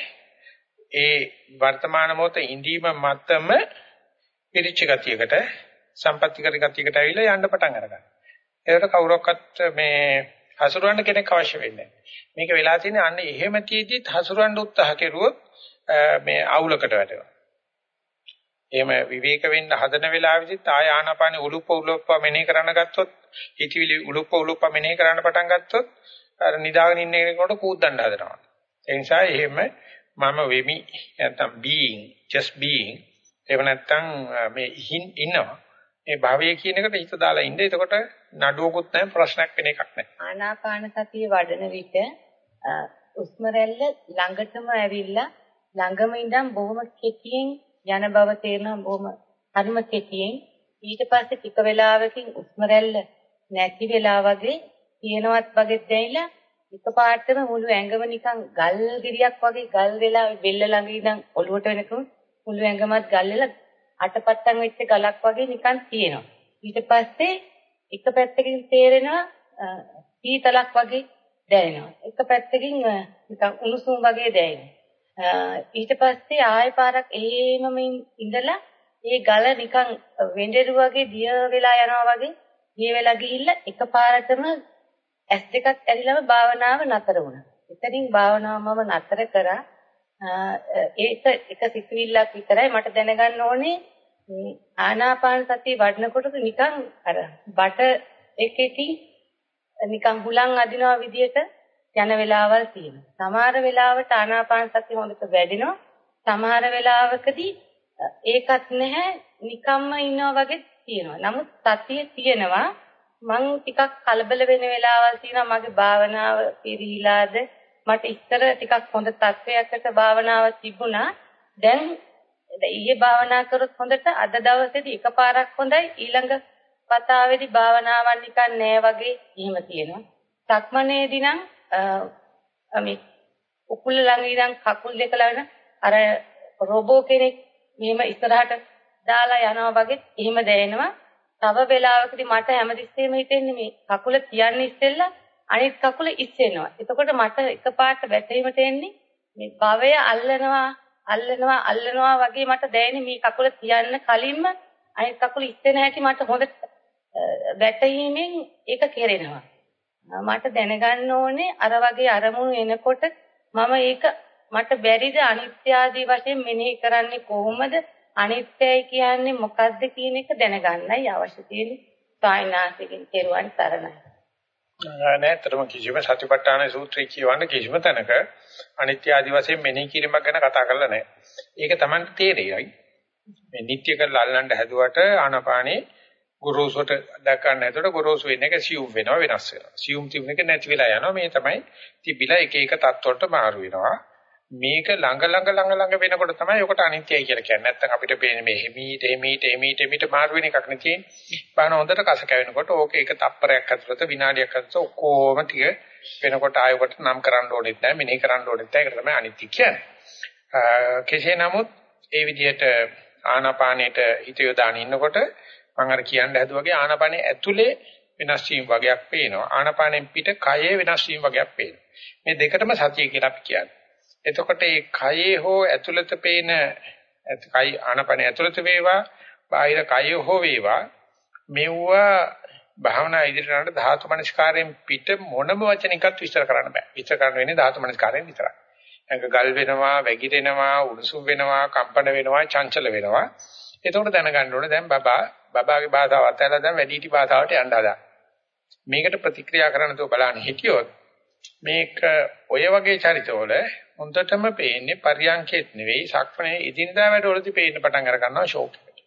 ඒ වර්තමාන මොහොත ඉඳීම මතම පිරිච්ච ගතියකට සම්පත්‍ති කර ගතියකට ඇවිල්ලා යන්න පටන් අරගන්න. ඒකට කවුරක්වත් මේ හසුරවන්න කෙනෙක් අවශ්‍ය වෙන්නේ මේක වෙලා තියෙන්නේ අන්න එහෙම තීදිත් හසුරවන්න උත්සාහ කෙරුවොත් මේ අවුලකට වැටෙනවා. එහෙම විවේක වෙන්න හදන වෙලාවෙදිත් ආය ආනාපානෙ උලුප්ප උලුප්ප මෙනෙහි කරන්න ගත්තොත් හිතවිලි උලුප්ප උලුප්ප මෙනෙහි කරන්න පටන් ගත්තොත් අර නිදාගෙන ඉන්න කෙනෙකුට කූද්දන්න හදනවා. ඒ නිසා එහෙම මම වෙමි නැත්නම් being just being එහෙම නැත්නම් මේ ඉන්නවා. මේ භවයේ කියන එකට හිත දාලා ඉන්න. එතකොට නඩුවකුත් නැහැ ප්‍රශ්නයක් වෙන එකක් නැහැ. ආනාපාන සතිය වඩන විට උස්ම රැල්ල ළඟටම ඇවිල්ලා ළඟම ඉඳන් බොහොම කෙටියෙන් යන බව තේරෙනවා බොහොම හරිම කෙටියෙන් ඊට පස්සේ ටික වෙලාවකින් උස්ම රැල්ල නැති වෙලා වගේ තියෙනවත් වගේ දැයිලා එකපාරටම මුළු ඇඟම නිකන් ගල් ගිරියක් වගේ ගල් වෙලා බෙල්ල ළඟ ඉඳන් ඔලුවට වෙනකම් මුළු ඇඟමත් ගල් වෙලා අටපත්තන් වෙච්ච ගලක් වගේ නිකන් තියෙනවා ඊට පස්සේ එක පැත්තකින් තේරෙනවා සීතලක් වගේ දැනෙනවා එක පැත්තකින් නිකන් උණුසුම් වගේ දැනෙනවා ඊට පස්සේ ආයෙ පාරක් එහෙමම ඉඳලා ඒ ගල නිකන් වෙඬෙරු වගේ දිය වෙලා යනවා වගේ දිය වෙලා ගිහිල්ලා එකපාරටම ඇස් දෙකක් ඇරිලම භාවනාව නතර වුණා. එතනින් භාවනාව මම නතර කරා. ඒක එක සිතුවිල්ලක් විතරයි මට දැනගන්න ඕනේ ආනාපාන සතිය වඩනකොට නිකන් අර බට එකකින් නිකන් හුලං අදිනවා විදියට යන වෙලාවල් තියෙනවා. සමහර වෙලාවට ආනාපාන සතිය හොඳට වැඩෙනවා. සමහර වෙලාවකදී ඒකත් නැහැ නිකම්ම ඉන්නවා වගේ තියෙනවා. නමුත් සතිය තියෙනවා. මං ටිකක් කලබල වෙන වෙලාවල් තියෙනවා මගේ භාවනාව පිරීලාද මට ඉස්සර ටිකක් හොඳ තත්වයකට භාවනාව තිබුණා. දැන් ඊයේ භාවනා කරොත් හොඳට අද දවසේදී එකපාරක් හොඳයි ඊළඟ වතාවේදී භාවනාවක් නිකන් නෑ වගේ එහෙම තියෙනවා. සක්මනේදී නම් මේ උකුල ළඟ ඉඳන් කකුල් දෙක ළඟ අර රොබෝ කෙනෙක් මෙහෙම ඉස්සරහට දාලා යනවා වගේ එහෙම දැනෙනවා. තව වෙලාවකදී මට හැමතිස්සෙම හිතෙන්නේ මේ කකුල තියන්නේ ඉස්සෙල්ලා අනිත් කකුල ඉස්සෙනවා. එතකොට මට එකපාරට වැටීමට එන්නේ මේ භවය අල්ලනවා අල්ලනවා අල්ලනවා වගේ මට දැනෙන්නේ මේ කකුල තියන්න කලින්ම අනිත් කකුල ඉස්සෙන හැටි මට හොඳ වැටීමෙන් ඒක කෙරෙනවා. මට දැනගන්න ඕනේ අර වගේ අරමුණු එනකොට මම ඒක මට බැරිද අනිත්‍ය ආදී වශයෙන් මෙනෙහි කරන්නේ කොහොමද? අනිත්‍යයි කියන්නේ මොකද්ද කියන එක දැනගන්නයි අවශ්‍ය තියෙන්නේ. සායනාසිකින් කෙරුවන් තරණයි නැත්තරම කිසිම සතිපට්ඨාන සූත්‍රය කියවන්න කිසිම තැනක අනිත්‍ය ආදී වශයෙන් මෙනෙහි කිරීමක් ගැන කතා කරලා නැහැ. ඒක Taman තේරෙයි. මේ නිට්ටය කරලා අල්ලන්න හැදුවට ආනාපානේ ගොරෝසුට දක්වන්න නැතකොට ගොරෝසු වෙන එක සියුම් වෙනවා වෙනස් වෙනවා. සියුම් තිබුණ එක නැති වෙලා යනවා. මේ තමයි තිබිලා එක එක තත්ත්වවලට මාරු වෙනවා. මේක ළඟ ළඟ ළඟ ළඟ වෙනකොට තමයි ඔකට අනිත්‍යයි කියලා කියන්නේ. නැත්තම් අපිට පේන්නේ මේ හිමීට හිමීට හිමීට හිමීට මාරු වෙන එකක් නෙ තියෙන්නේ. බාන හොඳට කස කැවෙනකොට ඕක එක තප්පරයක් ඇතුළත විනාඩියක් ඇතුළත ඔක්කොම ටික වෙනකොට ආයකට නම් කරන්න ඕනෙත් නැහැ. මෙනේ කරන්න ඕනෙත් නැහැ. ඒක තමයි අනිත්‍ය කියන්නේ. කෙසේ නමුත් ඒ විදිහට ආනාපානයට හිත යොදාගෙන ඉන්නකොට මම අර කියන්න හැදුවාගේ ආනාපානයේ ඇතුලේ වෙනස් වීම වගේක් පේනවා. ආනාපානෙන් පිට කයේ වෙනස් වීම වගේක් පේනවා. මේ දෙකටම සතිය කියලා අපි කියන්නේ. එතකොට මේ කයේ හෝ ඇතුළත පේන කයි ආනාපානයේ ඇතුළත වේවා, බාහිර කයේ හෝ වේවා මෙවුවා භාවනා ඉදිරියට යනකොට ධාතු මනස්කාරයෙන් පිට මොනම වචනයකට විස්තර කරන්න බෑ. විස්තර කරන්න වෙන්නේ ධාතු මනස්කාරයෙන් විතරයි. ඒක ගල් වෙනවා, වැగిරෙනවා, උණුසුම් වෙනවා, කම්පන වෙනවා, චංචල වෙනවා. එතකොට දැනගන්න ඕනේ දැන් බබා බබාගේ භාෂාව අතහැරලා දැන් වැඩිහිටි භාෂාවට යන්න හදා. මේකට ප්‍රතික්‍රියා කරන්න තෝ බලන්න හිටියොත් මේක ඔය වගේ චරිතවල හොඳටම පේන්නේ පරියන්කෙත් නෙවෙයි සක්මනේ ඉදිනදා වැඩවලදී පේන්න පටන් අර ගන්නවා ෂෝක් එකට.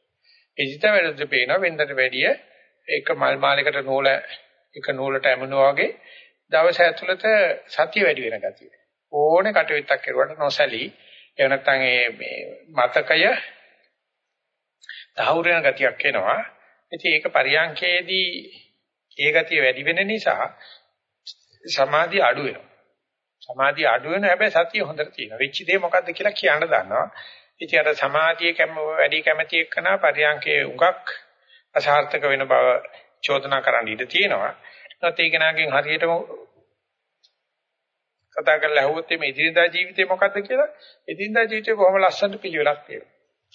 ඉදිනදා වැඩවලදී පේනවා වෙනදට වැඩිය එක මල් මාලයකට නූල එක නූලට ඇමුණා වගේ දවස ඇතුළත සතිය වැඩි වෙන ගතිය. ඕනේ කටයුත්තක් කරුවට නොසැලී එහෙම නැත්නම් මේ මතකය තහවුරු වෙන ගතියක් එනවා. ඉතින් ඒක පරියන්කේදී ඒ ගතිය වැඩි වෙන නිසා සමාධිය අඩු වෙනවා. සමාධිය අඩු වෙන හැබැයි සතිය හොඳට තියෙනවා. වෙච්ච දේ මොකද්ද කියලා කියන්න දන්නවා. ඉතින් අර සමාධිය කැම වැඩි කැමැති එක්කන පරියන්කේ උඟක් අසාර්ථක වෙන බව චෝදනා කරන්න ඉඩ තියෙනවා. නැත්නම් ඒක නාගෙන් හරියටම කතා කරලා අහුවොත් මේ ඉදිරියදා ජීවිතේ මොකද්ද කියලා ඉදිරියදා ජීවිතේ කොහොම ලස්සනට පිළිවෙලක් තියෙනවා.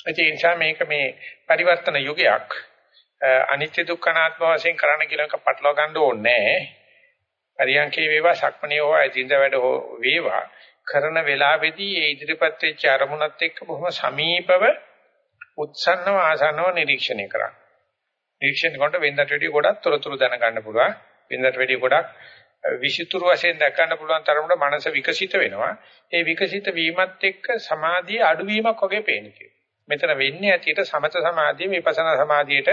ඒ නිසා මේක මේ පරිවර්තන යුගයක් අනිත්‍ය දුක්ඛ අනාත්ම වශයෙන් කරන්න කියලා එක පටලවා ගන්න ඕනේ නැහැ. පරියන්කේ වේවා සක්මණේ හෝ අදින්ද වැඩ හෝ වේවා කරන වෙලාවේදී ඒ ඉදිරිපත් වෙච්ච අරමුණත් එක්ක බොහොම සමීපව උත්සන්නව ආසන්නව නිරීක්ෂණය කරන්න. නිරීක්ෂණ කරනකොට වෙනදට වැඩිය ගොඩක් තොරතුරු දැනගන්න පුළුවන්. වෙනදට වැඩිය ගොඩක් විෂිතුරු වශයෙන් දැක ගන්න පුළුවන් තරමට මනස විකසිත වෙනවා. ඒ විකසිත වීමත් එක්ක සමාධියේ අඩුවීමක් වගේ පේනවා. මෙතන වෙන්නේ ඇටියට සමත සමාධිය විපස්සනා සමාධියට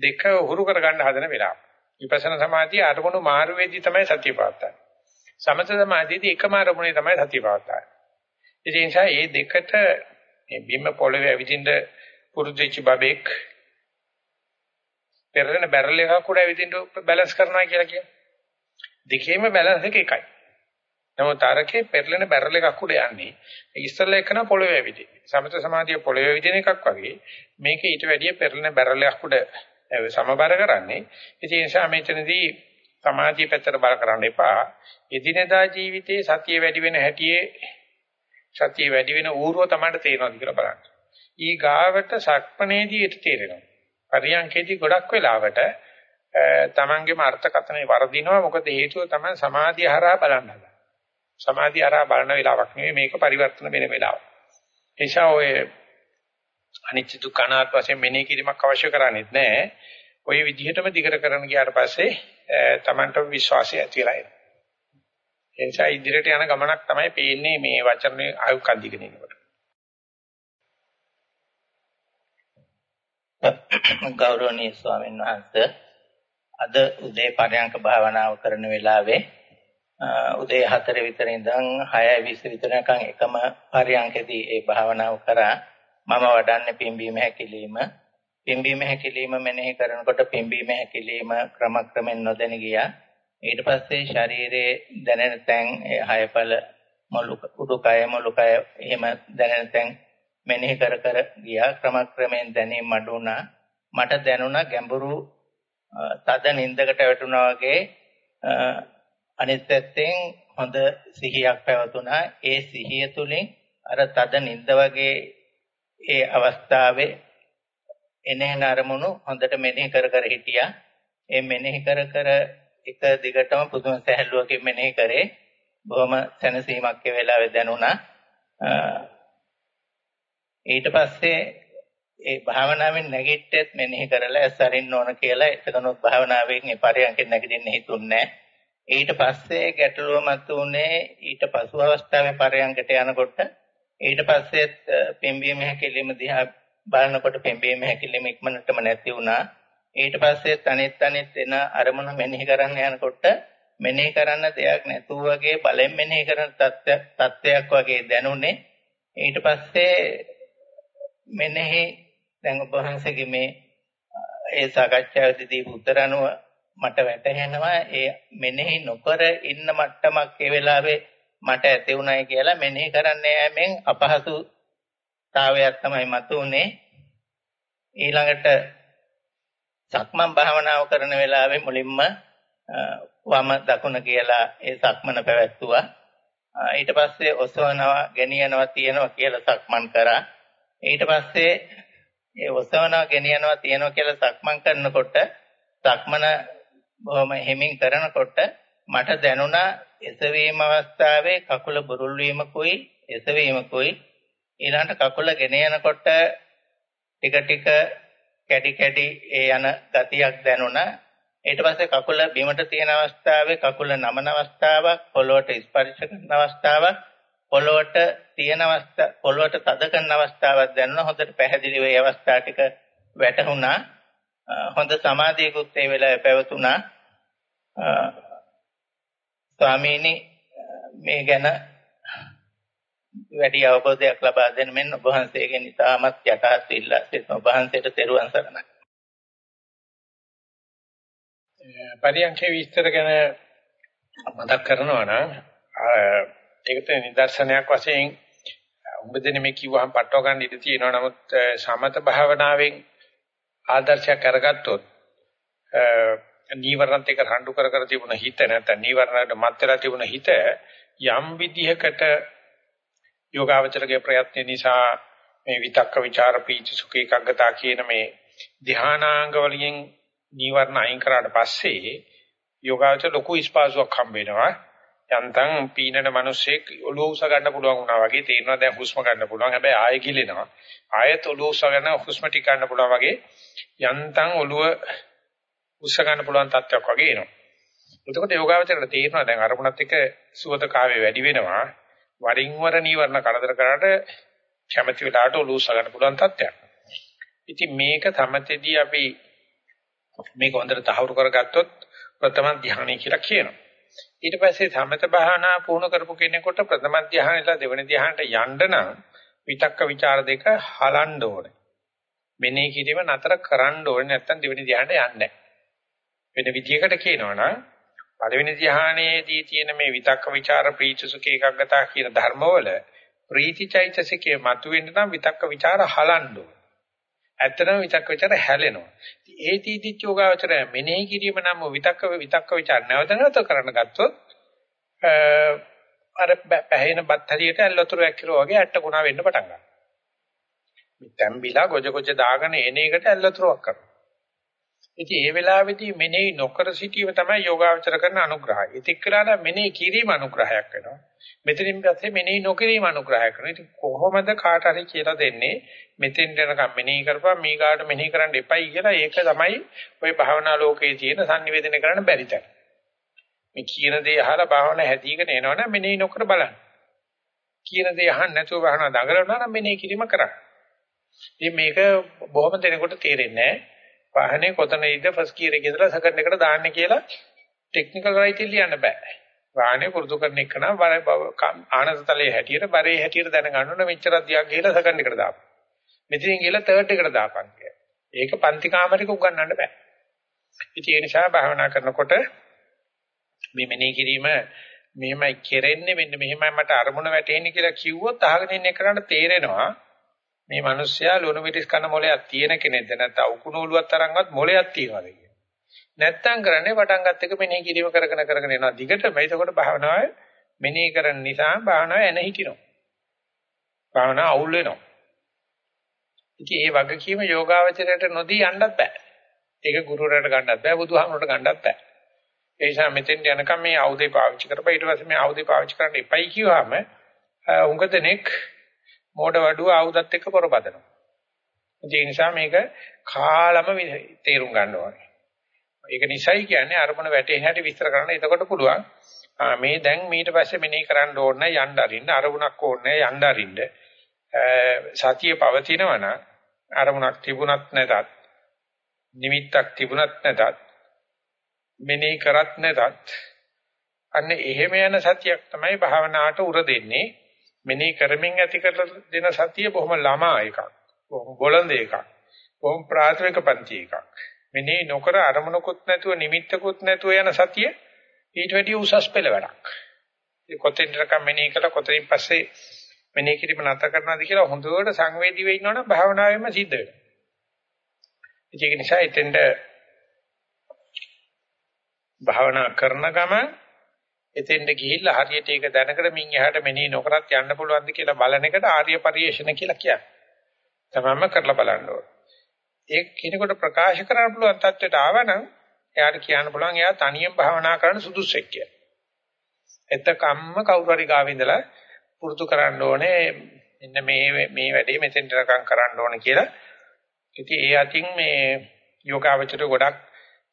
දෙක උහුරු කරගන්න හදන වෙලාව. විපස්සනා සමාධිය අරමුණු මාරු වෙද්දී තමයි සතිය පවත්තන්නේ. සමත සමාධියදී එකම අරමුණේ තමයි සතිය පවත්තන්නේ. ඒ නිසා මේ දෙකට මේ බිම පොළවේ ඇවිදින්න පුරුදු වෙච්ච බබෙක් පෙරලෙන බැරල් එකක් උඩ ඇවිදින්න බැලන්ස් කරනවා කියලා කියන්නේ. දෙකේම බැලන්ස් එක එකයි. නමුත් අරකේ පෙරලෙන බැරල් එකක් උඩ යන්නේ. ඉස්සල්ලා එකන පොළවේ ඇවිදින. සමත සමාධිය පොළවේ ඇවිදින එකක් වගේ මේක ඊට වැඩිය පෙරලෙන බැරල් එකක් උඩ සමබර කරන්නේ. ඒ නිසා මෙතනදී සමාධිය පැත්තට බල කරන්න එපා. එදිනෙදා ජීවිතයේ සතිය වැඩි වෙන හැටියේ සතිය වැඩි වෙන ඌරුව තමයි තේරෙනවද කියලා බලන්න. ඊ ගාවට සක්මණේදී ඒක තේරෙනවා. පරියන්කේදී ගොඩක් වෙලාවට තමන්ගේම අර්ථකථනය වර්ධිනවා මොකද හේතුව තමයි සමාධිය හරහා බලන්න හදන්නේ. සමාධිය අරහා බලන වෙලාවක් නෙවෙයි මේක පරිවර්තන වෙන වෙලාව. එනිසා ඔය අනිත්‍ය දුක්ඛ අනාත්ම වශයෙන් මෙනෙහි කිරීමක් අවශ්‍ය කරන්නේ නැහැ. ওই විදිහටම දිගට කරන ගියාට පස්සේ Tamanට විශ්වාසය ඇති වෙලා එනවා. එනිසා ඉදිරියට යන ගමනක් තමයි පේන්නේ මේ වචනේ ආයුක් අධිකන ඉන්නකොට. ගෞරවනීය ස්වාමීන් වහන්සේ අද උදේ පරයන්ක භාවනාව කරන වෙලාවේ උදේ 4 විතර ඉඳන් 6:20 විතරකම් එකම පරියන්කදී ඒ භාවනාව කරා මම වඩන්නේ පිම්බීම හැකිලිම. පිම්බීම හැකිලිම මෙනෙහි කරනකොට පිම්බීම හැකිලිම ක්‍රමක්‍රමෙන් නොදැන ගියා. ඊට පස්සේ ශරීරයේ දැනෙන තැන් ඒ හයපල මුළු උඩුකය මුළුකය එහෙම දැනෙන තැන් මෙනෙහි කර කර ගියා. ක්‍රමක්‍රමෙන් දැනීම මඩුණා මට දැනුණා ගැඹුරු තද නින්දකට වැටුණා වගේ අනිත් පැත්තෙන් හොඳ සිහියක් පැවතුණා. ඒ සිහිය තුලින් අර තද නින්ද වගේ ඒ අවස්ථාවේ එනේන අරමුණු හොඳට මෙනෙහි කර කර හිටියා. ඒ මෙනෙහි කර කර එක දිගටම පුදුම සැහැල්ලුවකින් මෙනෙහි කරේ. බොහොම සැනසීමක් ඒ වෙලාවේ දැනුණා. ඊට පස්සේ ඒ භාවනාවෙන් නැගිට්ටෙත් මෙනෙහි කරලා ඇස් අරින්න ඕන කියලා එතකනොත් භාවනාවෙන් ඒ පරියන්කෙන් නැගිටින්න හිතුන්නේ ඊට පස්සේ ගැටලුව මතුනේ ඊට පසු අවස්ථාවේ පරියන්කට යනකොට ඊට පස්සේ පිම්බීම හැකිලිම දිහා බලනකොට පිම්බීම හැකිලිම ඉක්මනටම නැති වුණා. ඊට පස්සේ තනිත් තනිත් එන අරමුණ මෙනෙහි කරන්න යනකොට මෙනෙහි කරන්න දෙයක් නැතුව වගේ බලෙන් මෙනෙහි කරන තත්ත්වයක් වගේ දැනුනේ. ඊට පස්සේ මෙනෙහි දැන් ඔබ වහන්සේගේ මේ ඒ සාකච්ඡාවේදී උත්තර අනුව මට වැටහෙනවා ඒ මෙනෙහි නොකර ඉන්න මට්ටමක් ඒ වෙලාවේ මට ඇති උනායි කියලා මෙනෙහි කරන්නේ යෑමෙන් අපහසුතාවයක් තමයි මතුනේ ඊළඟට සක්මන් භාවනාව කරන වෙලාවේ මුලින්ම වම දකුණ කියලා ඒ සක්මන පැවැත්තුවා. ඊට පස්සේ ඔසවනවා ගෙනියනවා තියනවා කියලා සක්මන් කරා. ඊට පස්සේ ඒ ඔසවනවා ගෙනියනවා තියනවා කියලා සක්මන් කරනකොට සක්මන බොහොම හිමින් කරනකොට මට දැනුණා එසවීම අවස්ථාවේ කකුල බුරුල් වීමකුයි එසවීමකුයි ඊළඟට කකුල ගෙන යනකොට ටික ටික කැඩි කැඩි ඒ යන ගතියක් දැනුණා. ඊට පස්සේ කකුල බිමට තියෙන අවස්ථාවේ කකුල නමන අවස්ථාවක් පොළොවට ස්පර්ශ කරන අවස්ථාවක් පොළොවට තියෙන අවස්ථා පොළොවට තද කරන අවස්ථාවක් දැනුණා. හොඳට පැහැදිලිව ඒ අවස්ථා ටික වැටහුණා. හොඳ සමාධියකුත් ඒ වෙලාවේ පැවතුණා. ස්වාමීනි මේ ගැන වැඩි අවබෝධයක් ලබා දෙන්න මෙන්න ඔබ වහන්සේගෙන් ඉතාමත් යටහත් ඉල්ලා සිටින ඔබ වහන්සේට තෙරුවන් සරණයි. පරියන්කේ විස්තර ගැන මතක් කරනවා නම් ඒකට නිදර්ශනයක් වශයෙන් ඔබ දෙන මේ කිව්වහම පටව ගන්න ඉඩ තියෙනවා නමුත් සමත භාවනාවෙන් ආදර්ශයක් අරගත්තොත් නීවරණත් එක්ක රණ්ඩු කර කර තිබුණ හිත නැත්නම් නීවරණයට මත් වෙලා තිබුණ හිත යම් විදිහකට යෝගාවචරගේ ප්‍රයත්න නිසා මේ විතක්ක ਵਿਚාර පීච සුඛ ඒකග්ගතා කියන මේ ධානාංග වලින් නීවරණ අයින් කරාට පස්සේ යෝගාවචර ලොකු ස්පාසුවක් හම්බ වෙනවා. යන්තම් පීනන මිනිස්සෙක් ඔළුව උස ගන්න පුළුවන් වුණා වගේ තේරෙනවා. දැන් හුස්ම ගන්න පුළුවන්. හැබැයි ආයෙ ගිලෙනවා. ආයෙත් ඔළුව උස ගන්න හුස්ම ටික ගන්න පුළුවන් වගේ යන්තම් ඔළුව උස්ස ගන්න පුළුවන් තත්ත්වයක් වගේ එනවා. එතකොට යෝගාවචරයට තේරෙනවා දැන් අරමුණත් එක්ක සුවතකාවේ වැඩි වෙනවා. වරින් වර නීවරණ කරදර කරාට කැමැති වෙලාවට ඔලුව උස්ස ගන්න පුළුවන් තත්ත්වයක්. ඉතින් මේක තමතේදී අපි මේක හොඳට තහවුරු කරගත්තොත් ප්‍රථම ධානය කියලා කියනවා. ඊට පස්සේ සමත භාවනා පුහුණු කරපු කෙනෙකුට ප්‍රථම ධානයලා දෙවෙනි ධානයට යන්න නම් විතක්ක ਵਿਚාර දෙක හලන්න ඕනේ. මෙනේ කිරීම නතර කරන්න ඕනේ නැත්නම් දෙවෙනි ධානයට යන්නේ නැහැ. වෙන විදියකට කියනවා නම් පළවෙනි ධ්‍යානයේදී තියෙන මේ විතක්ක ਵਿਚාර ප්‍රීති සුඛ ඒකග්ගතා කියන ධර්මවල ප්‍රීති චෛතසිකයේ මතුවෙන්න නම් විතක්ක ਵਿਚාර හලන්න ඕන. ඇත්තටම විතක්ක විචාර හැලෙනවා. ඒ තීතිච්ච යෝගාවචරය මෙනෙහි කිරීම නම් විතක්ක විතක්ක විචාර නැවත නැවත කරන්න ගත්තොත් අර පැහැින බත් හරියට ඇල්ලතුරක් කිරෝ වගේ ඇට්ට ගුණා වෙන්න පටන් ගන්නවා. මේ තැඹිලා ගොජ ගොජ දාගෙන එන එකට ඇල්ලතුරක් කරනවා. ඉතින් ඒ වෙලාවේදී මෙනෙහි නොකර සිටීම තමයි යෝගාවචර කරන අනුග්‍රහය. ඉතින් කළාට මෙනෙහි කිරීම අනුග්‍රහයක් වෙනවා. මෙතනින් පස්සේ මෙනෙහි නොකිරීම අනුග්‍රහයක් වෙනවා. ඉතින් කොහොමද කාට හරි කියලා දෙන්නේ මෙතෙන් යනකම් මෙනෙහි කරපුවා මේ කාට මෙනෙහි කරන්න එපයි කියලා ඒක තමයි ওই භාවනා ලෝකයේ තියෙන sannivedana කරන්න බැරි තැන. මේ කියන දේ අහලා භාවනා හැදීගෙන එනවනම් මෙනෙහි නොකර බලන්න. කියන දේ අහන්න නැතුව භාවනා දඟලනවා නම් මෙනෙහි කිරීම කරන්න. ඉතින් මේක බොහොම දෙනෙකුට තේරෙන්නේ නැහැ. වාහනේ කොතන ඉද ෆස්ට් ගියර් එකේ ඉඳලා සෙකන්ඩ් එකට දාන්න කියලා ටෙක්නිකල් රයිටින් ලියන්න බෑ. වාහනේ පුරුදු කරන එක නම් ආනතතලයේ හැටියට බරේ හැටියට දැනගන්න ඕන මෙච්චර අධ්‍යක් ගිහලා සෙකන්ඩ් එකට දාපන්. මෙතනින් ගිහලා තර්ඩ් එකට දාපන් කියලා. ඒක පන්ති කාමරයක උගන්වන්න බෑ. ඉතින් ඒ නිසා භාවනා කරනකොට මේ මෙනෙහි කිරීම මෙහෙමයි කෙරෙන්නේ මෙන්න මෙහෙමයි මට අරමුණ වැටෙන්නේ කියලා කිව්වොත් අහගෙන ඉන්න එකනට තේරෙනවා මේ මිනිස්සයා ලුණු මිටිස් කන මොලයක් තියෙන කෙනෙක්ද නැත්නම් උකුණු ඔලුවක් තරම්වත් මොලයක් තියනවාද කියලා. නැත්තම් කරන්නේ පටන් ගන්න එක මෙනෙහි කිරීම කරගෙන කරගෙන යනවා. දිගටම එතකොට භාවනාව මෙනෙහි කරන නිසා භාවනාව එන හිටිනවා. භාවනාව අවුල් වෙනවා. ඉතින් ඒ වගකීම යෝගාවචරයට නොදී යන්නත් බෑ. ඒක ගුරුවරයාට ගන්නත් බෑ බුදුහාමුදුරට ගන්නත් බෑ. ඒ නිසා මෙතෙන් යනකම් මේ ආයුධය පාවිච්චි කරපුවා ඊට පස්සේ මේ ආයුධය පාවිච්චි කරන්න එපයි කිව්වම උඟ දෙනෙක් මෝඩ වඩුව ආයුධත් එක්ක පොරබදනවා. ඒ නිසා මේක කාලම තේරුම් ගන්න ඕනේ. ඒක නිසයි කියන්නේ අරමුණ වැටේ හැටි විස්තර කරන්න. එතකොට පුළුවන් මේ දැන් ඊට පස්සේ මෙනෙහි කරන්න ඕන යන්න අරින්න අරමුණක් ඕනේ යන්න අරින්න. සතිය පවතිනවනම් අරමුණක් තිබුණත් නැතත් නිමිත්තක් තිබුණත් නැතත් මෙනෙහි කරත් නැතත් අන්න එහෙම යන සතියක් තමයි භාවනාවට උර දෙන්නේ. මෙනෙහි කරමින් ඇති කර දෙන සතිය බොහොම ළමා එකක්. බොහොම බොළඳ එකක්. බොහොම ප්‍රාථමික පන්ති එකක්. මෙනෙහි නොකර අරමුණකුත් නැතුව නිමිත්තකුත් නැතුව යන සතිය ඊට වැඩිය උසස් පෙළ වැඩක්. ඒ කොතෙන්ටකම් මෙනෙහි කළා කොතනින් පස්සේ මෙනෙහි කිරීම නැතර කරනවාද කියලා හොඳට සංවේදී වෙ ඉන්නවනම් භාවනාවෙම සිද්ධ වෙනවා. ඒක නිසා එතෙන්ට භාවනා කරන ගමන් එතෙන්ට ගිහිල්ලා හරියට ඒක දැනකට මින් එහාට මෙනෙහි නොකරත් යන්න පුළුවන්ද කියලා බලන එකට ආර්ය පරිශ්‍රණ කියලා කියන්නේ. තමම කරලා බලන්න ඕන. ඒ කෙනෙකුට ප්‍රකාශ කරන්න පුළුවන් තත්ත්වයට ආවනම් එයාට කියන්න පුළුවන් එයා තනියෙන් භාවනා කරන්න සුදුසුෙක් කියලා. එතකම්ම කවුරු හරි ගාව ඉඳලා පුරුදු කරන්න ඕනේ මෙන්න මේ මේ වැඩේ මෙතෙන්ට රකම් කරන්න ඕනේ කියලා. ඉතින් ඒ අතින් මේ යෝගාවචර ගොඩක්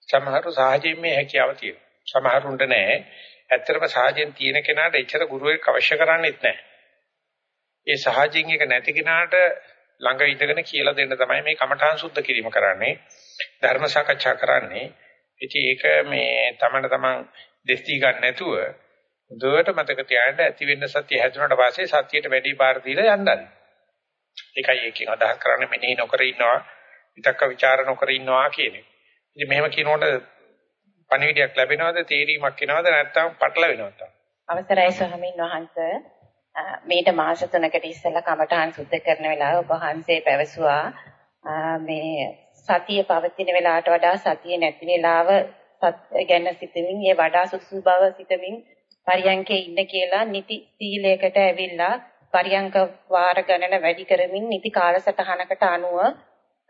සමහරු සාහජයෙන් මේ හැකියාව තියෙනවා. සමහරුන්ට නැහැ. ඇත්තටම සාහජයෙන් තියෙන කෙනාට එච්චර ගුරුවෙක් අවශ්‍ය කරන්නේත් නැහැ. ඒ සාහජයෙන් එක නැති කෙනාට ළඟ ඉඳගෙන කියලා දෙන්න තමයි මේ කමඨාන් සුද්ධ කිරීම කරන්නේ. ධර්ම සාකච්ඡා කරන්නේ. ඉතින් ඒක මේ තමන්න තමන් දෙස්ති ගන්න නැතුව දුවට මතක තියාගන්න ඇති වෙන්න සතිය හැදුනට පස්සේ සතියට වැඩි බාර දීලා යන්නයි. ඒකයි එකකින් අදහස් කරන්නේ මෙනෙහි නොකර ඉන්නවා, විතක්ක ਵਿਚාර නොකර ඉන්නවා කියන්නේ. ඉතින් මෙහෙම කියනකොට පණිවිඩයක් ලැබෙනවද, තේරීමක් එනවද නැත්නම් පටල වෙනවද? අවසරයි ස්වාමීන් වහන්සේ. මේට මාස 3කට ඉස්සෙල්ලා කමඨාන් සුද්ධ කරන වෙලාව ඔබ වහන්සේ පැවසුවා මේ සතිය පවතින වෙලාවට වඩා සතිය නැති වෙලාව ගැන සිතමින් ඒ වඩා සුසු බව සිතමින් පරියංකේ ඉන්න කියලා නිති සීලයකට ඇවිල්ලා පරියංක වාර ගණන වැඩි කරමින් නිති කාලසටහනකට අනුව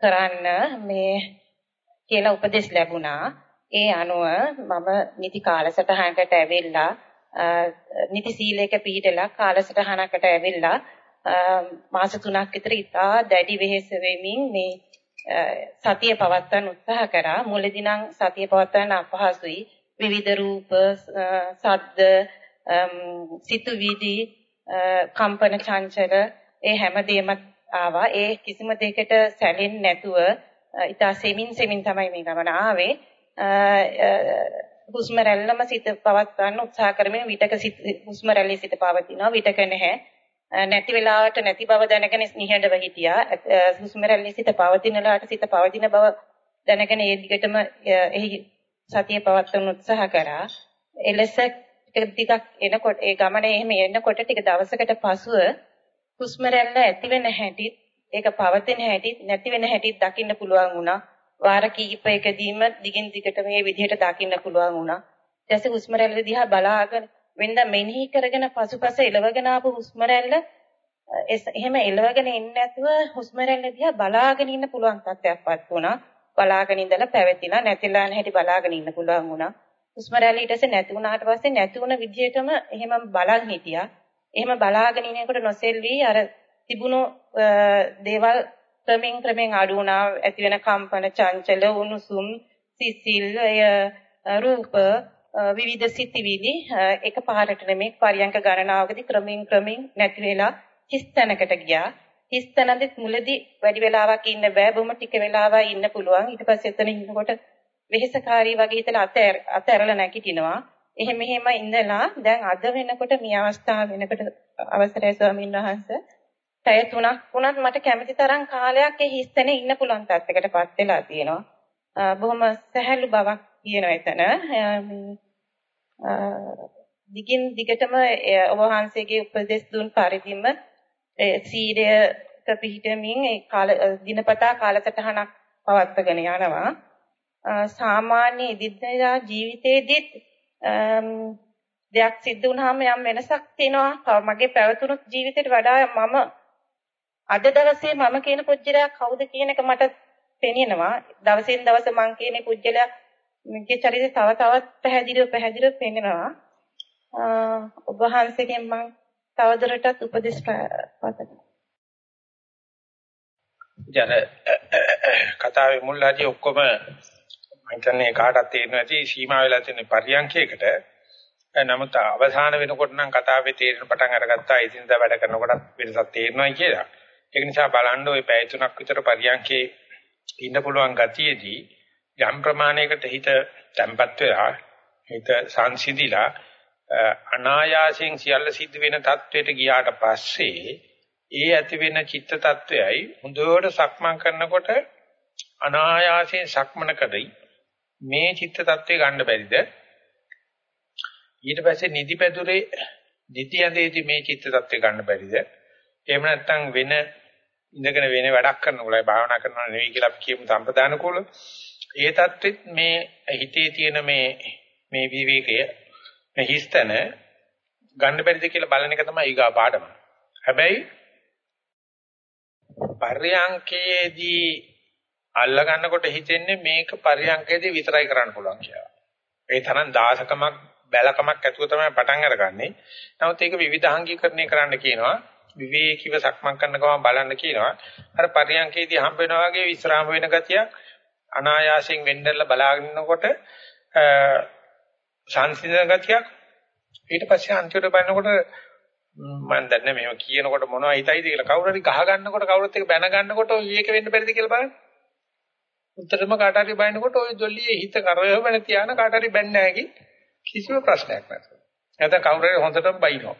කරන්න මේ කියලා උපදෙස් ලැබුණා. ඒ අනුව මම නිති කාලසටහනකට ඇවිල්ලා නිති සීලයක පිළිදලා කාලසටහනකට ඇවිල්ලා මාස 3ක් විතර ඉතා දැඩි වෙහෙස වෙමින් මේ සතිය පවත්වන්න උත්සාහ කරා. මුලදී නම් සතිය පවත්වන්න අපහසුයි. විවිධ රූප, සද්ද, සිතුවිලි, කම්පන චංචල ඒ හැමදේම ආවා. ඒ කිසිම දෙයකට සැලෙන්නේ නැතුව ඉතා සෙමින් සෙමින් තමයි මේ ගමන ආවේ. හුස්ම රැල්ලම සිත පවත්වන්න උත්සාහ කරමින් විතක හුස්ම රැල්ලේ සිත පවතිනවා විතක නැහැ. නැති වෙලාවට නැති බව දැනගෙන නිහඬව හිටියා. හුස්ම රැල්ලේ සිත පවතින වෙලාවට සිත පවතින බව දැනගෙන ඒ දිගටම එහි සතිය පවත්වන්න උත්සාහ කරා. එලෙස ටිකක් එනකොට ඒ ගමනේ එහෙම එනකොට ටික දවසකට පසුව හුස්ම රැල්ල ඇති වෙන හැටිත් ඒක පවතින හැටිත් නැති වෙන හැටිත් දකින්න පුළුවන් වුණා. වාර කිහිපයකදීම දිගින් දිගට මේ විදිහට දකින්න පුළුවන් වුණා. ඊට පස්සේ හුස්ම රැල්ල දිහා බලාගෙන වෙනද මෙනෙහි කරගෙන පසුපස එලවගෙන ආපු හුස්ම රැල්ල එහෙම එලවගෙන ඉන්නේ නැතුව හුස්ම රැල්ල දිහා බලාගෙන ඉන්න පුළුවන් තත්ත්වයක්පත් වුණා. බලාගෙන ඉඳලා පැවතිලා නැතිලා නැහැටි බලාගෙන ඉන්න පුළුවන් වුණා. හුස්ම රැල්ල ඊට පස්සේ නැති වුණාට පස්සේ නැති වුණ විදිහටම එහෙම බලන් හිටියා. එහෙම බලාගෙන ඉනකොට නොසෙල්වි අර තිබුණු දේවල් ක්‍රමෙන් ක්‍රමෙන් අඩු වුණා. ඇති වෙන කම්පන චංචල උණුසුම් සිසිල් රූප විවිධ සිතිවිලි එක පාරට නෙමෙයි පරියංක ගණනාවකදී ක්‍රමෙන් ක්‍රමෙන් නැති වෙලා හිස්තැනකට ගියා. හිස්තැනදෙත් මුලදී වැඩි වෙලාවක් ඉන්න බෑ. බොම ටික වෙලාවක් ඉන්න පුළුවන්. ඊට පස්සේ එතන ඉන්නකොට වෙහෙසකාරී වගේ හිතලා අත අත ඇරලා නැගිටිනවා. එහෙම එහෙම ඉඳලා දැන් අද වෙනකොට මේ අවස්ථාව වෙනකොට අවසරයි ස්වාමීන් වහන්සේ. පැය 3ක් වුණත් මට කැමති තරම් කාලයක් ඒ හිස්තැනේ ඉන්න පුළුවන් තත්යකටපත් වෙලා තියෙනවා. බොහොම සැහැල්ලු බවක් තියෙනවා එතන. දිගින් දිගටම ඔබ වහන්සේගේ උපදෙස් දුන් පරිදිම සීලයක පිහිටමින් ඒ කාල දිනපතා කාලසටහනක් පවත්වාගෙන යනවා. සාමාන්‍ය ඉදිරියදා ජීවිතයේදීත් දෙයක් සිද්ධ වුණාම යම් වෙනසක් තියෙනවා. මගේ පැවතුණු ජීවිතේට වඩා මම අද දවසේ මම කියන පුජ්‍යලයා කවුද කියන එක මට පෙනෙනවා. දවසින් දවස මං කියන පුජ්‍යලයා මගේ චරිතය තව තවත් පැහැදිලිව පැහැදිලිව පෙනෙනවා. ඔබ වහන්සේගෙන් මම තවදුරටත් උපදෙස් පතනවා. ජන කතාවේ මුල් හරි ඔක්කොම මම කියන්නේ කාටවත් තේරෙන්නේ නැති සීමා වෙලා තියෙන පරියන්කයකට නමුත් අවසාන වෙනකොට නම් කතාවේ තේරෙන පටන් අරගත්තා ඉතින්දා වැඩ කරනකොටත් වෙනසක් තේරෙනවායි කියලා. ඒක නිසා බලන්න ওই පැය තුනක් විතර පරියන්කේ ඉන්න පුළුවන් ගතියේදී යම් ප්‍රමාණයකට හිත තැම්පත් වෙලා හිත සංසිඳිලා අනායාසයෙන් සියල්ල සිද්ධ වෙන තත්වයට ගියාට පස්සේ ඒ ඇති වෙන චිත්ත tattවයයි හොඳට සක්මන් කරනකොට අනායාසයෙන් සක්මනකදී මේ චිත්ත tattවේ ගන්න බැරිද? ඊට පස්සේ නිදිපැදුරේ නිතියඳේදී මේ චිත්ත tattවේ ගන්න බැරිද? එහෙම නැත්නම් වෙන ඉඳගෙන වෙන වැඩක් කරනකොටයි භාවනා කරනවා නෙවෙයි කියලා අපි කියමු සම්පදාන කුල ඒ tattවෙත් මේ හිතේ තියෙන මේ මේ විවේකය මේ හිස්තන ගන්න බැරිද කියලා බලන එක තමයි ඊගා පාඩම හැබැයි පර්යංකයේදී අල්ල ගන්නකොට හිතෙන්නේ මේක පර්යංකයේදී විතරයි කරන්න පුළුවන් කියලා. ඒ තරම් දාසකමක් බැලකමක් ඇතුව තමයි පටන් අරගන්නේ. නමුත් ඒක විවිධාංගීකරණය කරන්න කියනවා. විවේකීව සක්මන් කරන ගමන් බලන්න කියනවා. අර පර්යංකයේදී හම්බ වෙනා වගේ විස්රාම වෙන ගතිය අනායාසයෙන් වෙන්නදලා බලාගෙන ඉන්නකොට සංසිඳන ගතියක් ඊට පස්සේ අන්තිමට බලනකොට මම දන්නේ මේව කියනකොට මොනවද හිතයිද කියලා කවුරු හරි ගහ ගන්නකොට කවුරුත් එක බැන ගන්නකොට ඔය විවේක වෙන්න බැරිද කියලා බලන්න. උත්තරම කාට හරි බයිනකොට ওই ජොල්ලියේ හිත කරවගෙන තියාන කාට හරි බැන්නේ නැහැ කිසිම ප්‍රශ්නයක් නැතුව. නැත්නම් කවුරු හරි හොඳටම බයිනවා.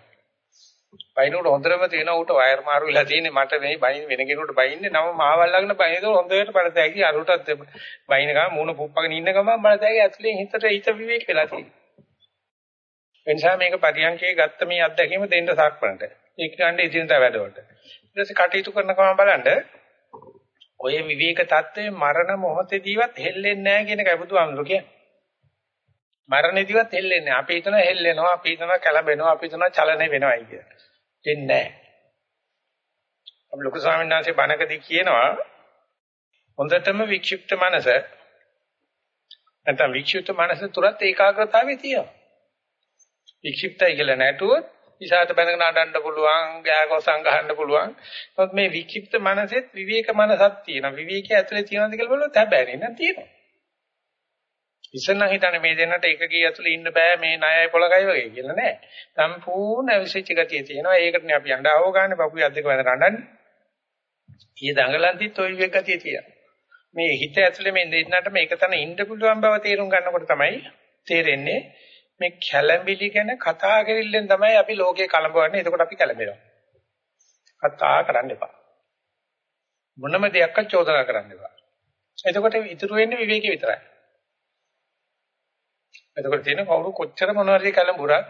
බයිනකොට හොඳටම තේනවා උට වයර් මාරු වෙලා තියෙන්නේ මට මේ බයින් වෙන කෙනෙකුට බයින්නේ නම මාවල් ළඟන බයිනේද හොඳට බලතැකි අරුටත් බයින ගම මූණ පුප්පගෙන ඉන්න ගමන් බලතැකි ඇතුලෙන් හිතට හිත විවේක වෙලා තියෙනවා. එනිසා මේක පරියන්කේ ගත්ත මේ අත්දැකීම දෙන්න සක්පනට. ඒක ගන්න ඉදින්දා වැඩවලට. ඊට පස්සේ කටයුතු කරන කම බලන්න ඔය විවේක தත්ත්වයේ මරණ මොහොතේදීවත් හෙල්ලෙන්නේ නැහැ කියන එකයි බුදුහාමුදුරු කියන්නේ. මරණේදීවත් හෙල්ලෙන්නේ නැහැ. අපි හිතනවා හෙල්ලෙනවා, අපි හිතනවා කැළඹෙනවා, අපි හිතනවා චලනය වෙනවායි කියලා. දෙන්නේ නැහැ. අපි ලොකු ස්වාමීන් වහන්සේ බණකදී කියනවා හොඳටම වික්ෂිප්ත මනස නැත්නම් වික්ෂිප්ත මනස තුරත් ඒකාග්‍රතාවය තියෙනවා. වික්ෂිප්තයි කියලා නැටුවොත් ඉසాత බැනගෙන අඬන්න පුළුවන්, ගෑගොසම් ගහන්න පුළුවන්. නමුත් මේ වික්ෂිප්ත මනසෙත් විවේක මනසක් තියෙනවා. විවේකයේ ඇතුලේ තියෙනවද කියලා බලුවොත් හැබැයි නෑ තියෙනවා. ඉස්සෙල්ලා හිතන්නේ මේ දෙන්නට එකකී ඇතුලේ ඉන්න බෑ මේ ණයයි පොලකයි වගේ කියලා නෑ. සම්පූර්ණ විසිච්ච ගතිය තියෙනවා. ඒකටනේ අපි අඬාව ගන්න බපුවේ අද්දක වැඳ රඬන්නේ. ඊයේ දඟලන්තිත් ওই විවේක ගතිය තියෙනවා. මේ හිත ඇතුලේ මේ දෙන්නට මේක තන ඉන්න පුළුවන් බව තේරුම් ගන්නකොට තමයි තේරෙන්නේ මේ කැළඹිලි ගැන කතා කරILLෙන් තමයි අපි ලෝකේ කලඹවන්නේ. එතකොට අපි කැළඹෙනවා. කතා කරන්න එපා. මොනම දෙයක්වත් චෝදනා කරන්න එපා. එතකොට ඉතුරු වෙන්නේ විවේකී විතරයි. එතකොට තියෙන කවුරු කොච්චර මොනවාරි කලඹුරා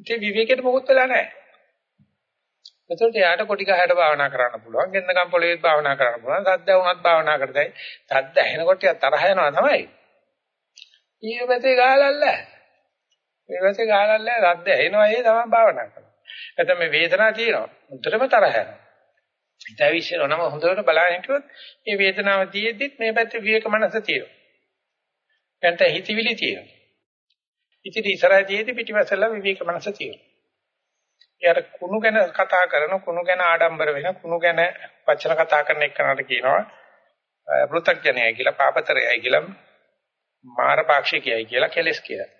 ඉතින් විවේකයට මොකොත් වෙලා නැහැ. එතකොට යාට කොටි ගහට භාවනා කරන්න පුළුවන්. ගෙන්නකම් පොළවේත් භාවනා කරන්න පුළුවන්. සද්ද වුණත් භාවනා කරතයි. සද්ද ඇහෙනකොට තරහ යනවා තමයි. ඊපස්සේ ගාලල්ලා මේ වශයෙන් ගානල්ලා රද්ද ඇහෙනවා ඒ තමයි භාවනා කරනවා. නැත්නම් මේ වේදනාව තියෙනවා. උන්ටම තරහ යනවා. හිතවිශ්ව නම හොඳට බලන්න හිටියොත් මේ වේදනාව තියෙද්දිත් මේ පැත්තේ විවේක මනස තියෙනවා. නැත්නම් හිතවිලි තියෙනවා. ඉතින් ඉස්සරහදීදී පිටිපස්සෙල්ලා විවේක මනස තියෙනවා. යාර කුණු ගැන කතා කරන කුණු ගැන ආඩම්බර වෙන කුණු ගැන වචන කතා කරන එකනට කියනවා පෘථග්ජනයයි කියලා පාපතරයයි කියලා මාරපාක්ෂිකයයි කියලා කෙලස් කියලා.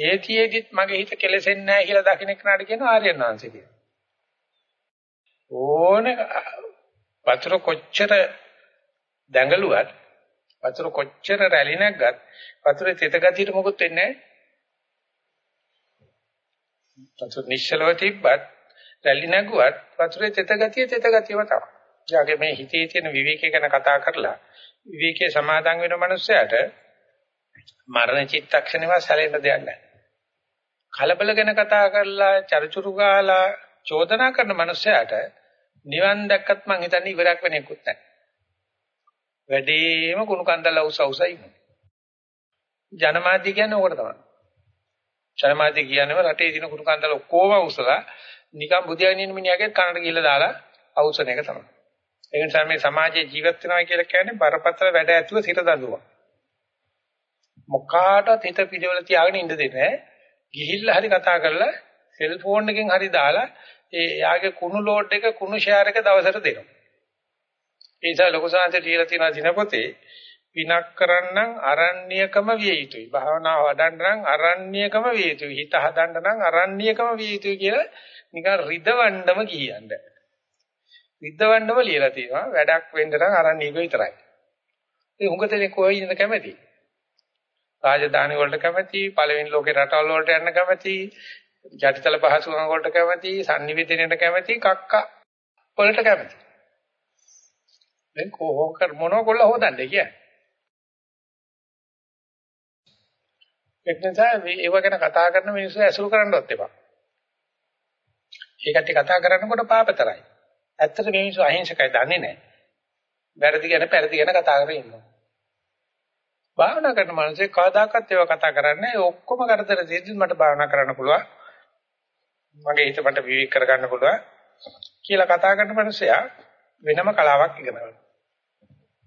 ඒතියෙදිත් මගේ හිත කෙලෙසෙන්නේ නැහැ කියලා දකින්න කෙනාට කියනවා ආර්යයන් වහන්සේ කියලා. ඕනේ වතුර කොච්චර දැඟලුවත් වතුර කොච්චර රැලි නැග්ගත් වතුරේ තෙත ගතියට මොකුත් වෙන්නේ නැහැ. වතුර නිශ්චලව තිබ්බත් රැලි නැගුවත් වතුරේ තෙත ගතිය තෙත ගතියම තමයි. ඊයගේ මේ හිතේ තියෙන විවේකය ගැන කතා කරලා විවේකයේ සමාදන් වෙන මනුස්සයාට මරණ චිත්තක්ෂණේව සැලෙන්න දෙයක් නැහැ. කලබල ගැන කතා කරලා චරිචුරු ගාලා චෝදනා කරන මනුස්සයාට නිවන් දැක්කත් මං හිතන්නේ ඉවරක් වෙන්නේකුත් නැහැ. වැඩිම කුණු කන්දල උස උස ඉන්නේ. ජනමාධ්‍ය කියන්නේ ඕකට තමයි. ජනමාධ්‍ය කියන්නේම රටේ දින කුණු කන්දල ඔක්කොම උසලා නිකන් බුදියාගෙන ඉන්න මිනිහාගේ කනට ගිහලා දාලා අවුසන එක තමයි. ඒ නිසා මේ සමාජයේ ජීවත් වෙනවා කියලා කියන්නේ බරපතල වැඩ ඇතුව සිට දඬුවම්. මොකාටවත් හිත පිළිවෙල තියාගෙන ඉන්න දෙන්නේ ගිහිල්ලා හරි කතා කරලා සෙල්ෆෝන් එකෙන් හරි දාලා ඒ යාගේ කුණු ලෝඩ් එක කුණු ෂෙයාර් එක දවසට දෙනවා. ඒ නිසා ලොකු සාන්තේ තියලා තියෙන දිනපොතේ පිනක් කරන්නම් අරණ්‍යකම විය යුතුයි. භාවනාව වඩන්න නම් අරණ්‍යකම විය යුතුයි. හිත හදන්න නම් අරණ්‍යකම විය යුතුයි කියලා නිකන් රිදවන්නම කියන්නේ. රිදවන්නම ලියලා තියෙනවා. වැඩක් වෙන්න නම් අරණ්‍යක විතරයි. ඒ හුඟතේ කොයි ඉන්න කැමති? රාජධානි වලට කැමති, පළවෙනි ලෝකේ රටවල් වලට යන්න කැමති, ජටිතල පහසුකම් වලට කැමති, sannivedanaයට කැමති, කක්ක වලට කැමති. දැන් කොහොම මොනව කොල්ල හොදන්නේ කියන්නේ? ඒක නිසා ඒව ගැන කතා කරන මිනිස්සු ඇසුරු කරන්නවත් එපා. ඒකට කතා කරනකොට පාපතරයි. ඇත්තට මේ මිනිස්සු අහිංසකයි දන්නේ නැහැ. වැරදි ගැන පෙරදි ගැන කතා කරගෙන ඉන්නවා. භාවනා කරන මනුස්සය කවදාකවත් ඒව කතා කරන්නේ ඔක්කොම කරදර දෙද්දි මට භාවනා කරන්න පුළුවන්. මගේ හිත මට විවේක කරගන්න පුළුවන් කියලා කතා කරන මනුස්සයා වෙනම කලාවක් ඉගෙන ගන්නවා.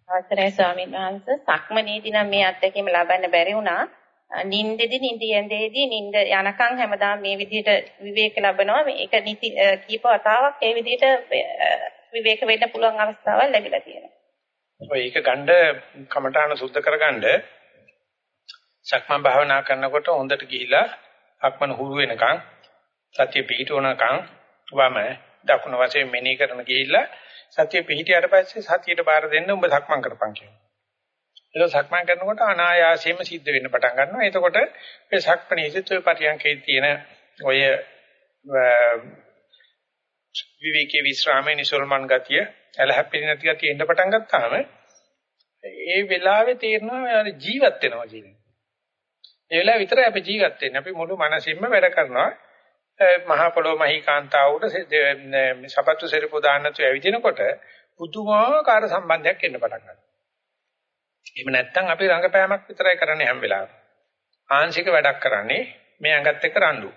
අවසරයි ස්වාමීන් වහන්සේ සක්මනේදී නම් මේ අත්දැකීම ලබන්න බැරි වුණා. නින්දෙදි නිදියෙන්දේදී නින්ද යනකම් හැමදාම මේ විදිහට විවේක ලබනවා. මේක නිති කීප වතාවක් ඒ විදිහට විවේක වෙන්න පුළුවන් අවස්ථාවක් ලැබිලා තියෙනවා. ඔය ඒක ගන්න කමඨාන සුද්ධ කරගන්න සක්මන් භාවනා කරනකොට හොඳට ගිහිලා අක්මන හුරු වෙනකන් සතිය පිහිටවනකන් වම දකුණු වශයෙන් මෙනෙහි කරන ගිහිල්ලා සතිය පිහිටියට පස්සේ සතියට බාර දෙන්න උඹ සක්මන් කරපන් කියනවා. ඒක සක්මන් කරනකොට අනායාසයෙන්ම සිද්ධ වෙන්න පටන් ගන්නවා. එතකොට මේ සක්මණේසිත ඔය පරියන්කේ තියෙන ඔය විවිකේ විස්රාමේ නිසල්මන් ගතිය ඇලහැප්පෙන්නේ නැති ගතිය එන්න පටන් ගත්තාම ඒ වෙලාවේ තේරෙනවා ජීවත් වෙනවා කියන එක. ඒ වෙලාව විතරයි අපි ජීවත් වෙන්නේ. අපි මුළු මනසින්ම වැඩ කරනවා. මහා පොළොව මහීකාන්තාවට සපත්තු සෙරපු දාන්නතු ඇවිදිනකොට පුදුමාකාර සම්බන්ධයක් එන්න පටන් ගන්නවා. එහෙම නැත්නම් අපි රංගපෑමක් විතරයි කරන්නේ හැම වෙලාවෙම. ආංශික වැඩක් කරන්නේ මේ ඇඟත් එක්ක රණ්ඩු.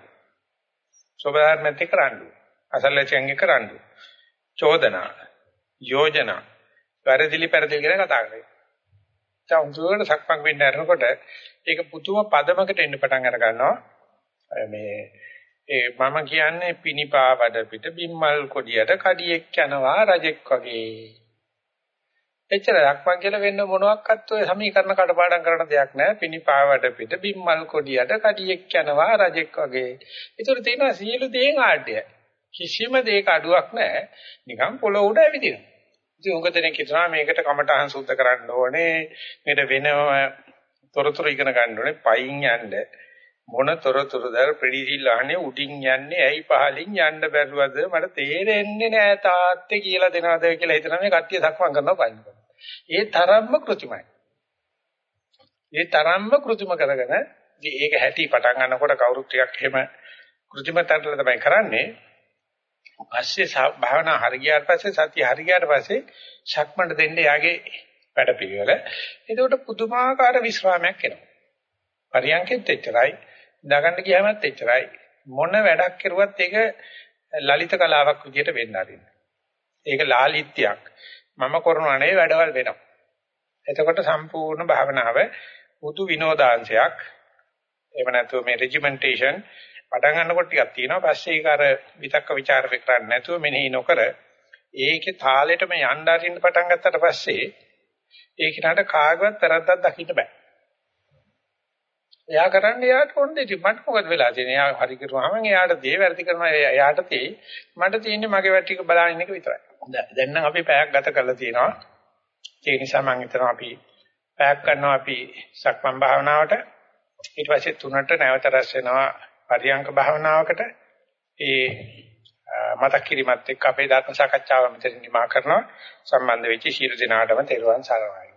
සෝබදාර්මත් එක්ක රණ්ඩු. අසල්ලචෙන් එක්ක රණ්ඩු. චෝදනා, යෝජනා, පරිදිලි පරිදිලි ගැන කතා කරන්නේ. දැන් උන්ට සක්මන් වෙන්න යනකොට ඒක පුදුම පදමකට එන්න පටන් අර ගන්නවා. මේ ඒ මම කියන්නේ පිනිපාවඩ පිට බිම්මල් කොඩියට කඩියෙක් යනවා රජෙක් වගේ. එච්චරක් මං කියලා වෙන්න මොනවාක්වත් ඔය සමීකරණ කඩපාඩම් කරන දෙයක් නෑ. පිනිපාවඩ පිට බිම්මල් කොඩියට කඩියෙක් යනවා රජෙක් වගේ. ඒතර තියෙනවා සියලු දේන් ආඩ්‍ය. කිසිම දෙයක අඩුවක් නෑ. නිකන් පොළොව උඩ ඇවිදිනවා. ඉතින් උඟ දෙනෙක් හිතනවා මේකට කමටහන් සුද්ධ කරන්න ඕනේ. මේකට වෙනම තොරතුරු ඉගෙන ගන්න ඕනේ. පයින් යන්න. මොන තොරතුරුද ප්‍රතිදිල් අහන්නේ උඩින් යන්නේ ඇයි පහලින් යන්න බැරුවද මට තේරෙන්නේ නෑ තාත්තේ කියලා දෙනවද කියලා හිතන මේ කට්ටිය සක්මන් කරනවා බලන්න. ඒ තරම්ම કૃතිමයි. ඒ තරම්ම કૃතිම කරගෙන ඒක හැටි පටන් ගන්නකොට කවුරුත් ටිකක් එහෙම કૃතිමතරල තමයි කරන්නේ. පස්සේ භාවනා හරියට පස්සේ සතිය හරියට පස්සේ ශක්මණ දෙන්න යාගේ වැඩ පිළිවෙල. එතකොට පුදුමාකාර විශ්‍රාමයක් එනවා. පරියන්කෙත් එච්චරයි, දඟන්න ගියාමත් එච්චරයි. මොන වැඩක් කරුවත් ඒක ලලිත කලාවක් විදියට වෙන්න ආරින්න. ඒක ලාලිත්‍යයක්. මම කරනවා නෙවෙයි වැඩවල් වෙනවා. එතකොට සම්පූර්ණ භාවනාව පුදු විනෝදාංශයක්. එහෙම නැත්නම් මේ රෙජිමෙන්ටේෂන් පටන් ගන්නකොට ටිකක් තියෙනවා. පස්සේ ඒක අර විතක්ක ਵਿਚාර විකරන්නේ නැතුව මෙනෙහි නොකර ඒකේ තාලෙටම යන්න අරින්න පටන් ගත්තට පස්සේ ඒ කිනාට කාගවත් තරද්දක් දකින්න බෑ. එයා කරන්නේ එයාට ඕනේ ඉතින්? මට මොකද වෙලා තියෙන්නේ? එයා හරි කරුවාම එයාට දේ වැරදි කරනවා. එයාට තේ. මට තියෙන්නේ මගේ වැට් ටික බලන එක විතරයි. දැන් නම් අපි පැයක් ගත කරලා තියෙනවා. ඒ නිසා මම හිතනවා අපි පැයක් කරනවා අපි සක්මන් භාවනාවට. ඊට පස්සේ තුනට නැවත රැස් වෙනවා පරියංක භාවනාවකට. ඒ මතක් කිරීමත් එක්ක අපේ ධර්ම සාකච්ඡාව මෙතන නිමා කරනවා. සම්බන්ධ වෙච්ච ශීල දිනාටම තෙරුවන් සරණයි.